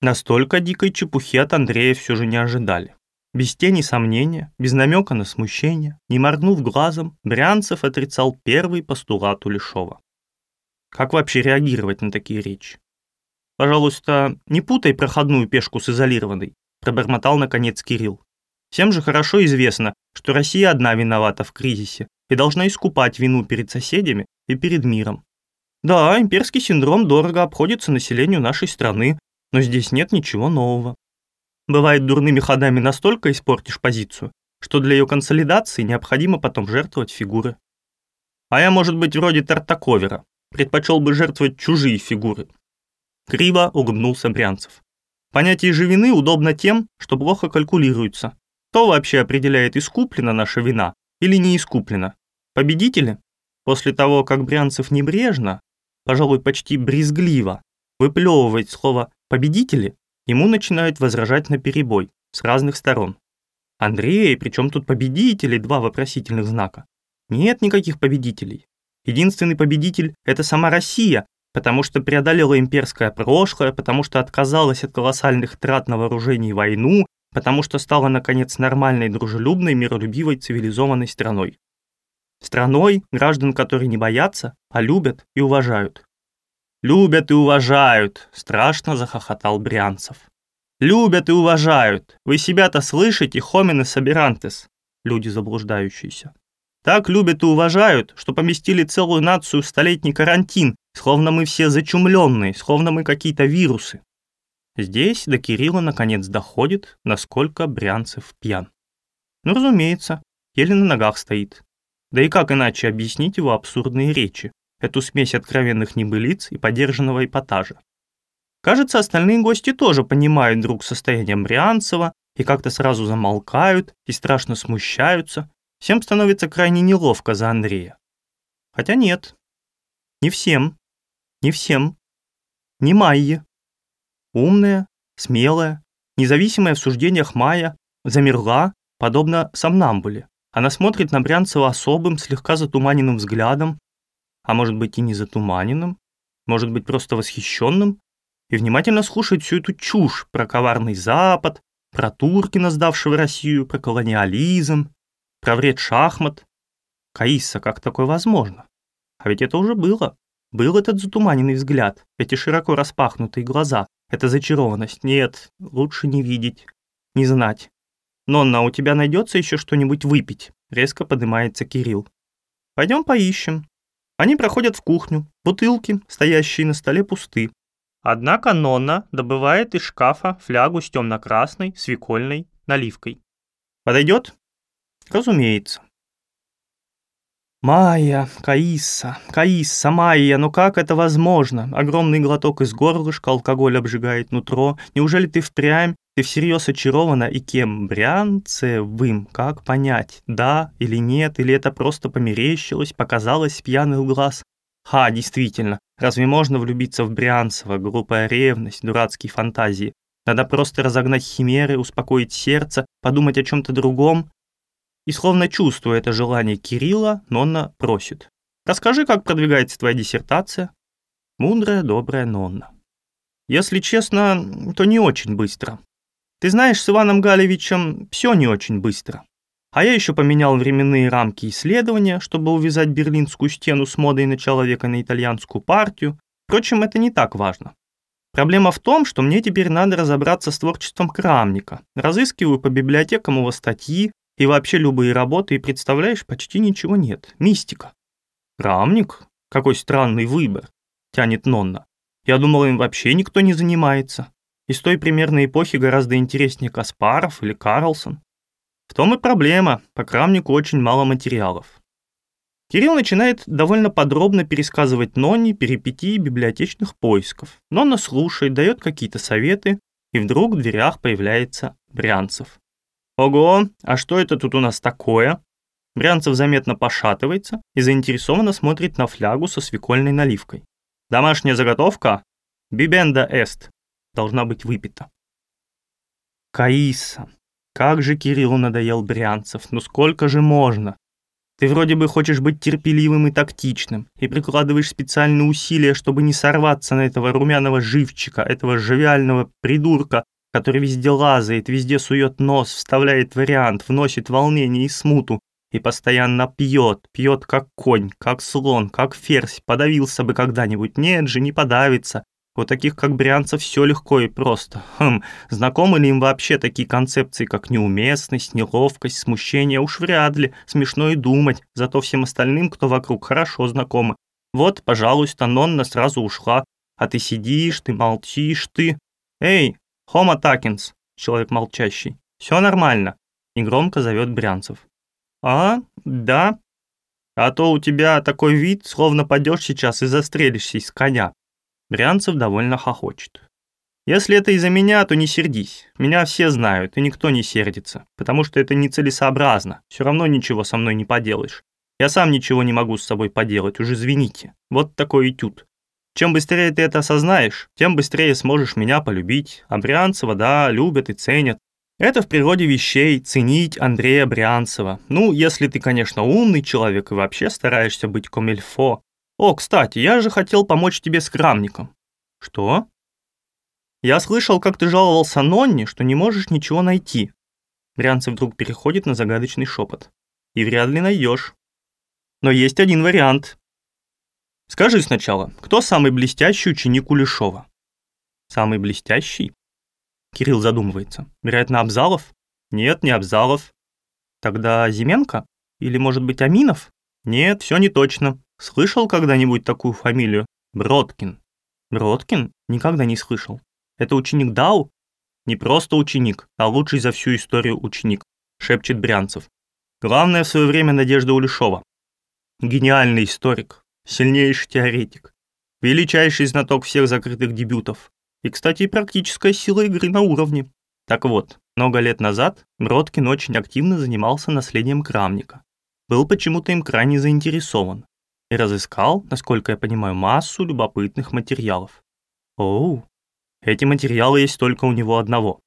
Настолько дикой чепухи от Андрея все же не ожидали. Без тени сомнения, без намека на смущение, не моргнув глазом, Брянцев отрицал первый постулат Улешова. Как вообще реагировать на такие речи? «Пожалуйста, не путай проходную пешку с изолированной», пробормотал наконец Кирилл. Всем же хорошо известно, что Россия одна виновата в кризисе и должна искупать вину перед соседями и перед миром. Да, имперский синдром дорого обходится населению нашей страны, но здесь нет ничего нового. Бывает дурными ходами настолько испортишь позицию, что для ее консолидации необходимо потом жертвовать фигуры. А я, может быть, вроде Тартаковера, предпочел бы жертвовать чужие фигуры. Криво улыбнулся Брянцев. Понятие же вины удобно тем, что плохо калькулируется. Кто вообще определяет, искуплена наша вина или не искуплена? Победители? После того, как Брянцев небрежно, пожалуй, почти брезгливо, выплевывает слово «победители», Ему начинают возражать на перебой, с разных сторон. Андрей, причем тут победители, два вопросительных знака. Нет никаких победителей. Единственный победитель – это сама Россия, потому что преодолела имперское прошлое, потому что отказалась от колоссальных трат на вооружение и войну, потому что стала, наконец, нормальной, дружелюбной, миролюбивой, цивилизованной страной. Страной, граждан которой не боятся, а любят и уважают. «Любят и уважают!» – страшно захохотал Брянцев. «Любят и уважают! Вы себя-то слышите, хомины собирантес?» Люди заблуждающиеся. Так любят и уважают, что поместили целую нацию в столетний карантин, словно мы все зачумленные, словно мы какие-то вирусы. Здесь до Кирилла наконец доходит, насколько Брянцев пьян. Ну, разумеется, еле на ногах стоит. Да и как иначе объяснить его абсурдные речи, эту смесь откровенных небылиц и подержанного эпатажа? Кажется, остальные гости тоже понимают друг состояние Брянцева и как-то сразу замолкают и страшно смущаются. Всем становится крайне неловко за Андрея. Хотя нет, не всем, не всем, не Майе. Умная, смелая, независимая в суждениях Майя замерла, подобно сомнамбуле. Она смотрит на Брянцева особым, слегка затуманенным взглядом, а может быть и не затуманенным, может быть просто восхищенным, и внимательно слушает всю эту чушь про коварный Запад, про Туркина, сдавшего Россию, про колониализм, про вред шахмат. Каиса, как такое возможно? А ведь это уже было. Был этот затуманенный взгляд, эти широко распахнутые глаза, это зачарованность. Нет, лучше не видеть, не знать. «Нонна, у тебя найдется еще что-нибудь выпить?» Резко поднимается Кирилл. «Пойдем поищем». Они проходят в кухню. Бутылки, стоящие на столе, пусты. Однако Нонна добывает из шкафа флягу с темно-красной свекольной наливкой. «Подойдет?» «Разумеется». «Майя, Каисса, Каисса, Майя, ну как это возможно? Огромный глоток из горлышка, алкоголь обжигает нутро. Неужели ты впрямь, ты всерьез очарована и кем? Брянцевым? Как понять, да или нет, или это просто померещилось, показалось пьяных глаз? Ха, действительно, разве можно влюбиться в Брянцева, глупая ревность, дурацкие фантазии? Надо просто разогнать химеры, успокоить сердце, подумать о чем-то другом, и словно чувствуя это желание Кирилла, Нонна просит. «Расскажи, как продвигается твоя диссертация?» Мудрая, добрая Нонна. «Если честно, то не очень быстро. Ты знаешь, с Иваном Галевичем все не очень быстро. А я еще поменял временные рамки исследования, чтобы увязать Берлинскую стену с модой начала века на итальянскую партию. Впрочем, это не так важно. Проблема в том, что мне теперь надо разобраться с творчеством Крамника. Разыскиваю по библиотекам его статьи, и вообще любые работы, и представляешь, почти ничего нет. Мистика. Рамник? Какой странный выбор, тянет Нонна. Я думал, им вообще никто не занимается. Из той примерной эпохи гораздо интереснее Каспаров или Карлсон. В том и проблема, по Крамнику очень мало материалов. Кирилл начинает довольно подробно пересказывать Нонне перипетии библиотечных поисков. Нонна слушает, дает какие-то советы, и вдруг в дверях появляется Брянцев. «Ого, а что это тут у нас такое?» Брянцев заметно пошатывается и заинтересованно смотрит на флягу со свекольной наливкой. «Домашняя заготовка? Бибенда эст. Должна быть выпита». «Каиса, как же Кириллу надоел Брянцев, ну сколько же можно? Ты вроде бы хочешь быть терпеливым и тактичным, и прикладываешь специальные усилия, чтобы не сорваться на этого румяного живчика, этого живиального придурка, который везде лазает, везде сует нос, вставляет вариант, вносит волнение и смуту, и постоянно пьет, пьет как конь, как слон, как ферзь, подавился бы когда-нибудь. Нет же, не подавится. У таких, как Брянцев, все легко и просто. Хм, знакомы ли им вообще такие концепции, как неуместность, неловкость, смущение? Уж вряд ли, смешно и думать, зато всем остальным, кто вокруг, хорошо знакомы. Вот, пожалуйста, Нонна сразу ушла, а ты сидишь, ты молчишь, ты... Эй, «Хома Такинс», человек молчащий. «Все нормально», и громко зовет Брянцев. «А, да? А то у тебя такой вид, словно падешь сейчас и застрелишься из коня». Брянцев довольно хохочет. «Если это из-за меня, то не сердись. Меня все знают, и никто не сердится, потому что это нецелесообразно. Все равно ничего со мной не поделаешь. Я сам ничего не могу с собой поделать, уже извините. Вот такой этюд. Чем быстрее ты это осознаешь, тем быстрее сможешь меня полюбить. А Брянцева, да, любят и ценят. Это в природе вещей ценить Андрея Брянцева. Ну, если ты, конечно, умный человек и вообще стараешься быть комильфо. О, кстати, я же хотел помочь тебе с крамником. Что? Я слышал, как ты жаловался Нонне, что не можешь ничего найти. Брянцев вдруг переходит на загадочный шепот. И вряд ли найдешь. Но есть один вариант. Скажи сначала, кто самый блестящий ученик Улешова? Самый блестящий? Кирилл задумывается. Вероятно, Абзалов? Нет, не Абзалов. Тогда Зименко? Или, может быть, Аминов? Нет, все не точно. Слышал когда-нибудь такую фамилию? Бродкин. Бродкин? Никогда не слышал. Это ученик Дау? Не просто ученик, а лучший за всю историю ученик, шепчет Брянцев. Главное в свое время Надежда Улешова. Гениальный историк, сильнейший теоретик, величайший знаток всех закрытых дебютов, и, кстати, практическая сила игры на уровне. Так вот, много лет назад Бродкин очень активно занимался наследием Крамника. Был почему-то им крайне заинтересован и разыскал, насколько я понимаю, массу любопытных материалов. Оу, эти материалы есть только у него одного.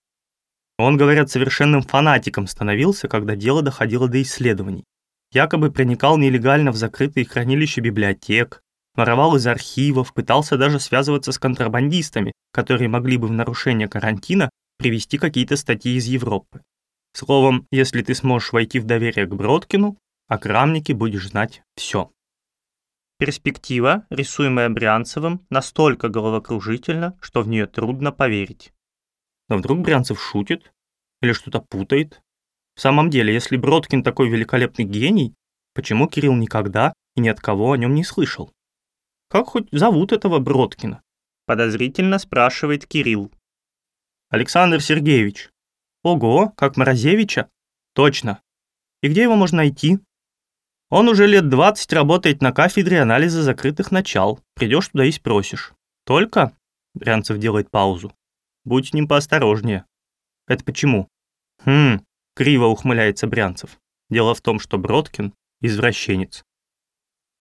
Он, говорят, совершенным фанатиком становился, когда дело доходило до исследований. Якобы проникал нелегально в закрытые хранилища библиотек, воровал из архивов, пытался даже связываться с контрабандистами, которые могли бы в нарушение карантина привести какие-то статьи из Европы. Словом, если ты сможешь войти в доверие к Бродкину, о Крамнике будешь знать все. Перспектива, рисуемая Брянцевым, настолько головокружительна, что в нее трудно поверить. Но вдруг Брянцев шутит? Или что-то путает? В самом деле, если Бродкин такой великолепный гений, почему Кирилл никогда и ни от кого о нем не слышал? Как хоть зовут этого Бродкина? Подозрительно спрашивает Кирилл. Александр Сергеевич. Ого, как Морозевича? Точно. И где его можно найти? Он уже лет 20 работает на кафедре анализа закрытых начал. Придешь туда и спросишь. Только, Брянцев делает паузу, будь с ним поосторожнее. Это почему? Хм, криво ухмыляется Брянцев. Дело в том, что Бродкин – извращенец.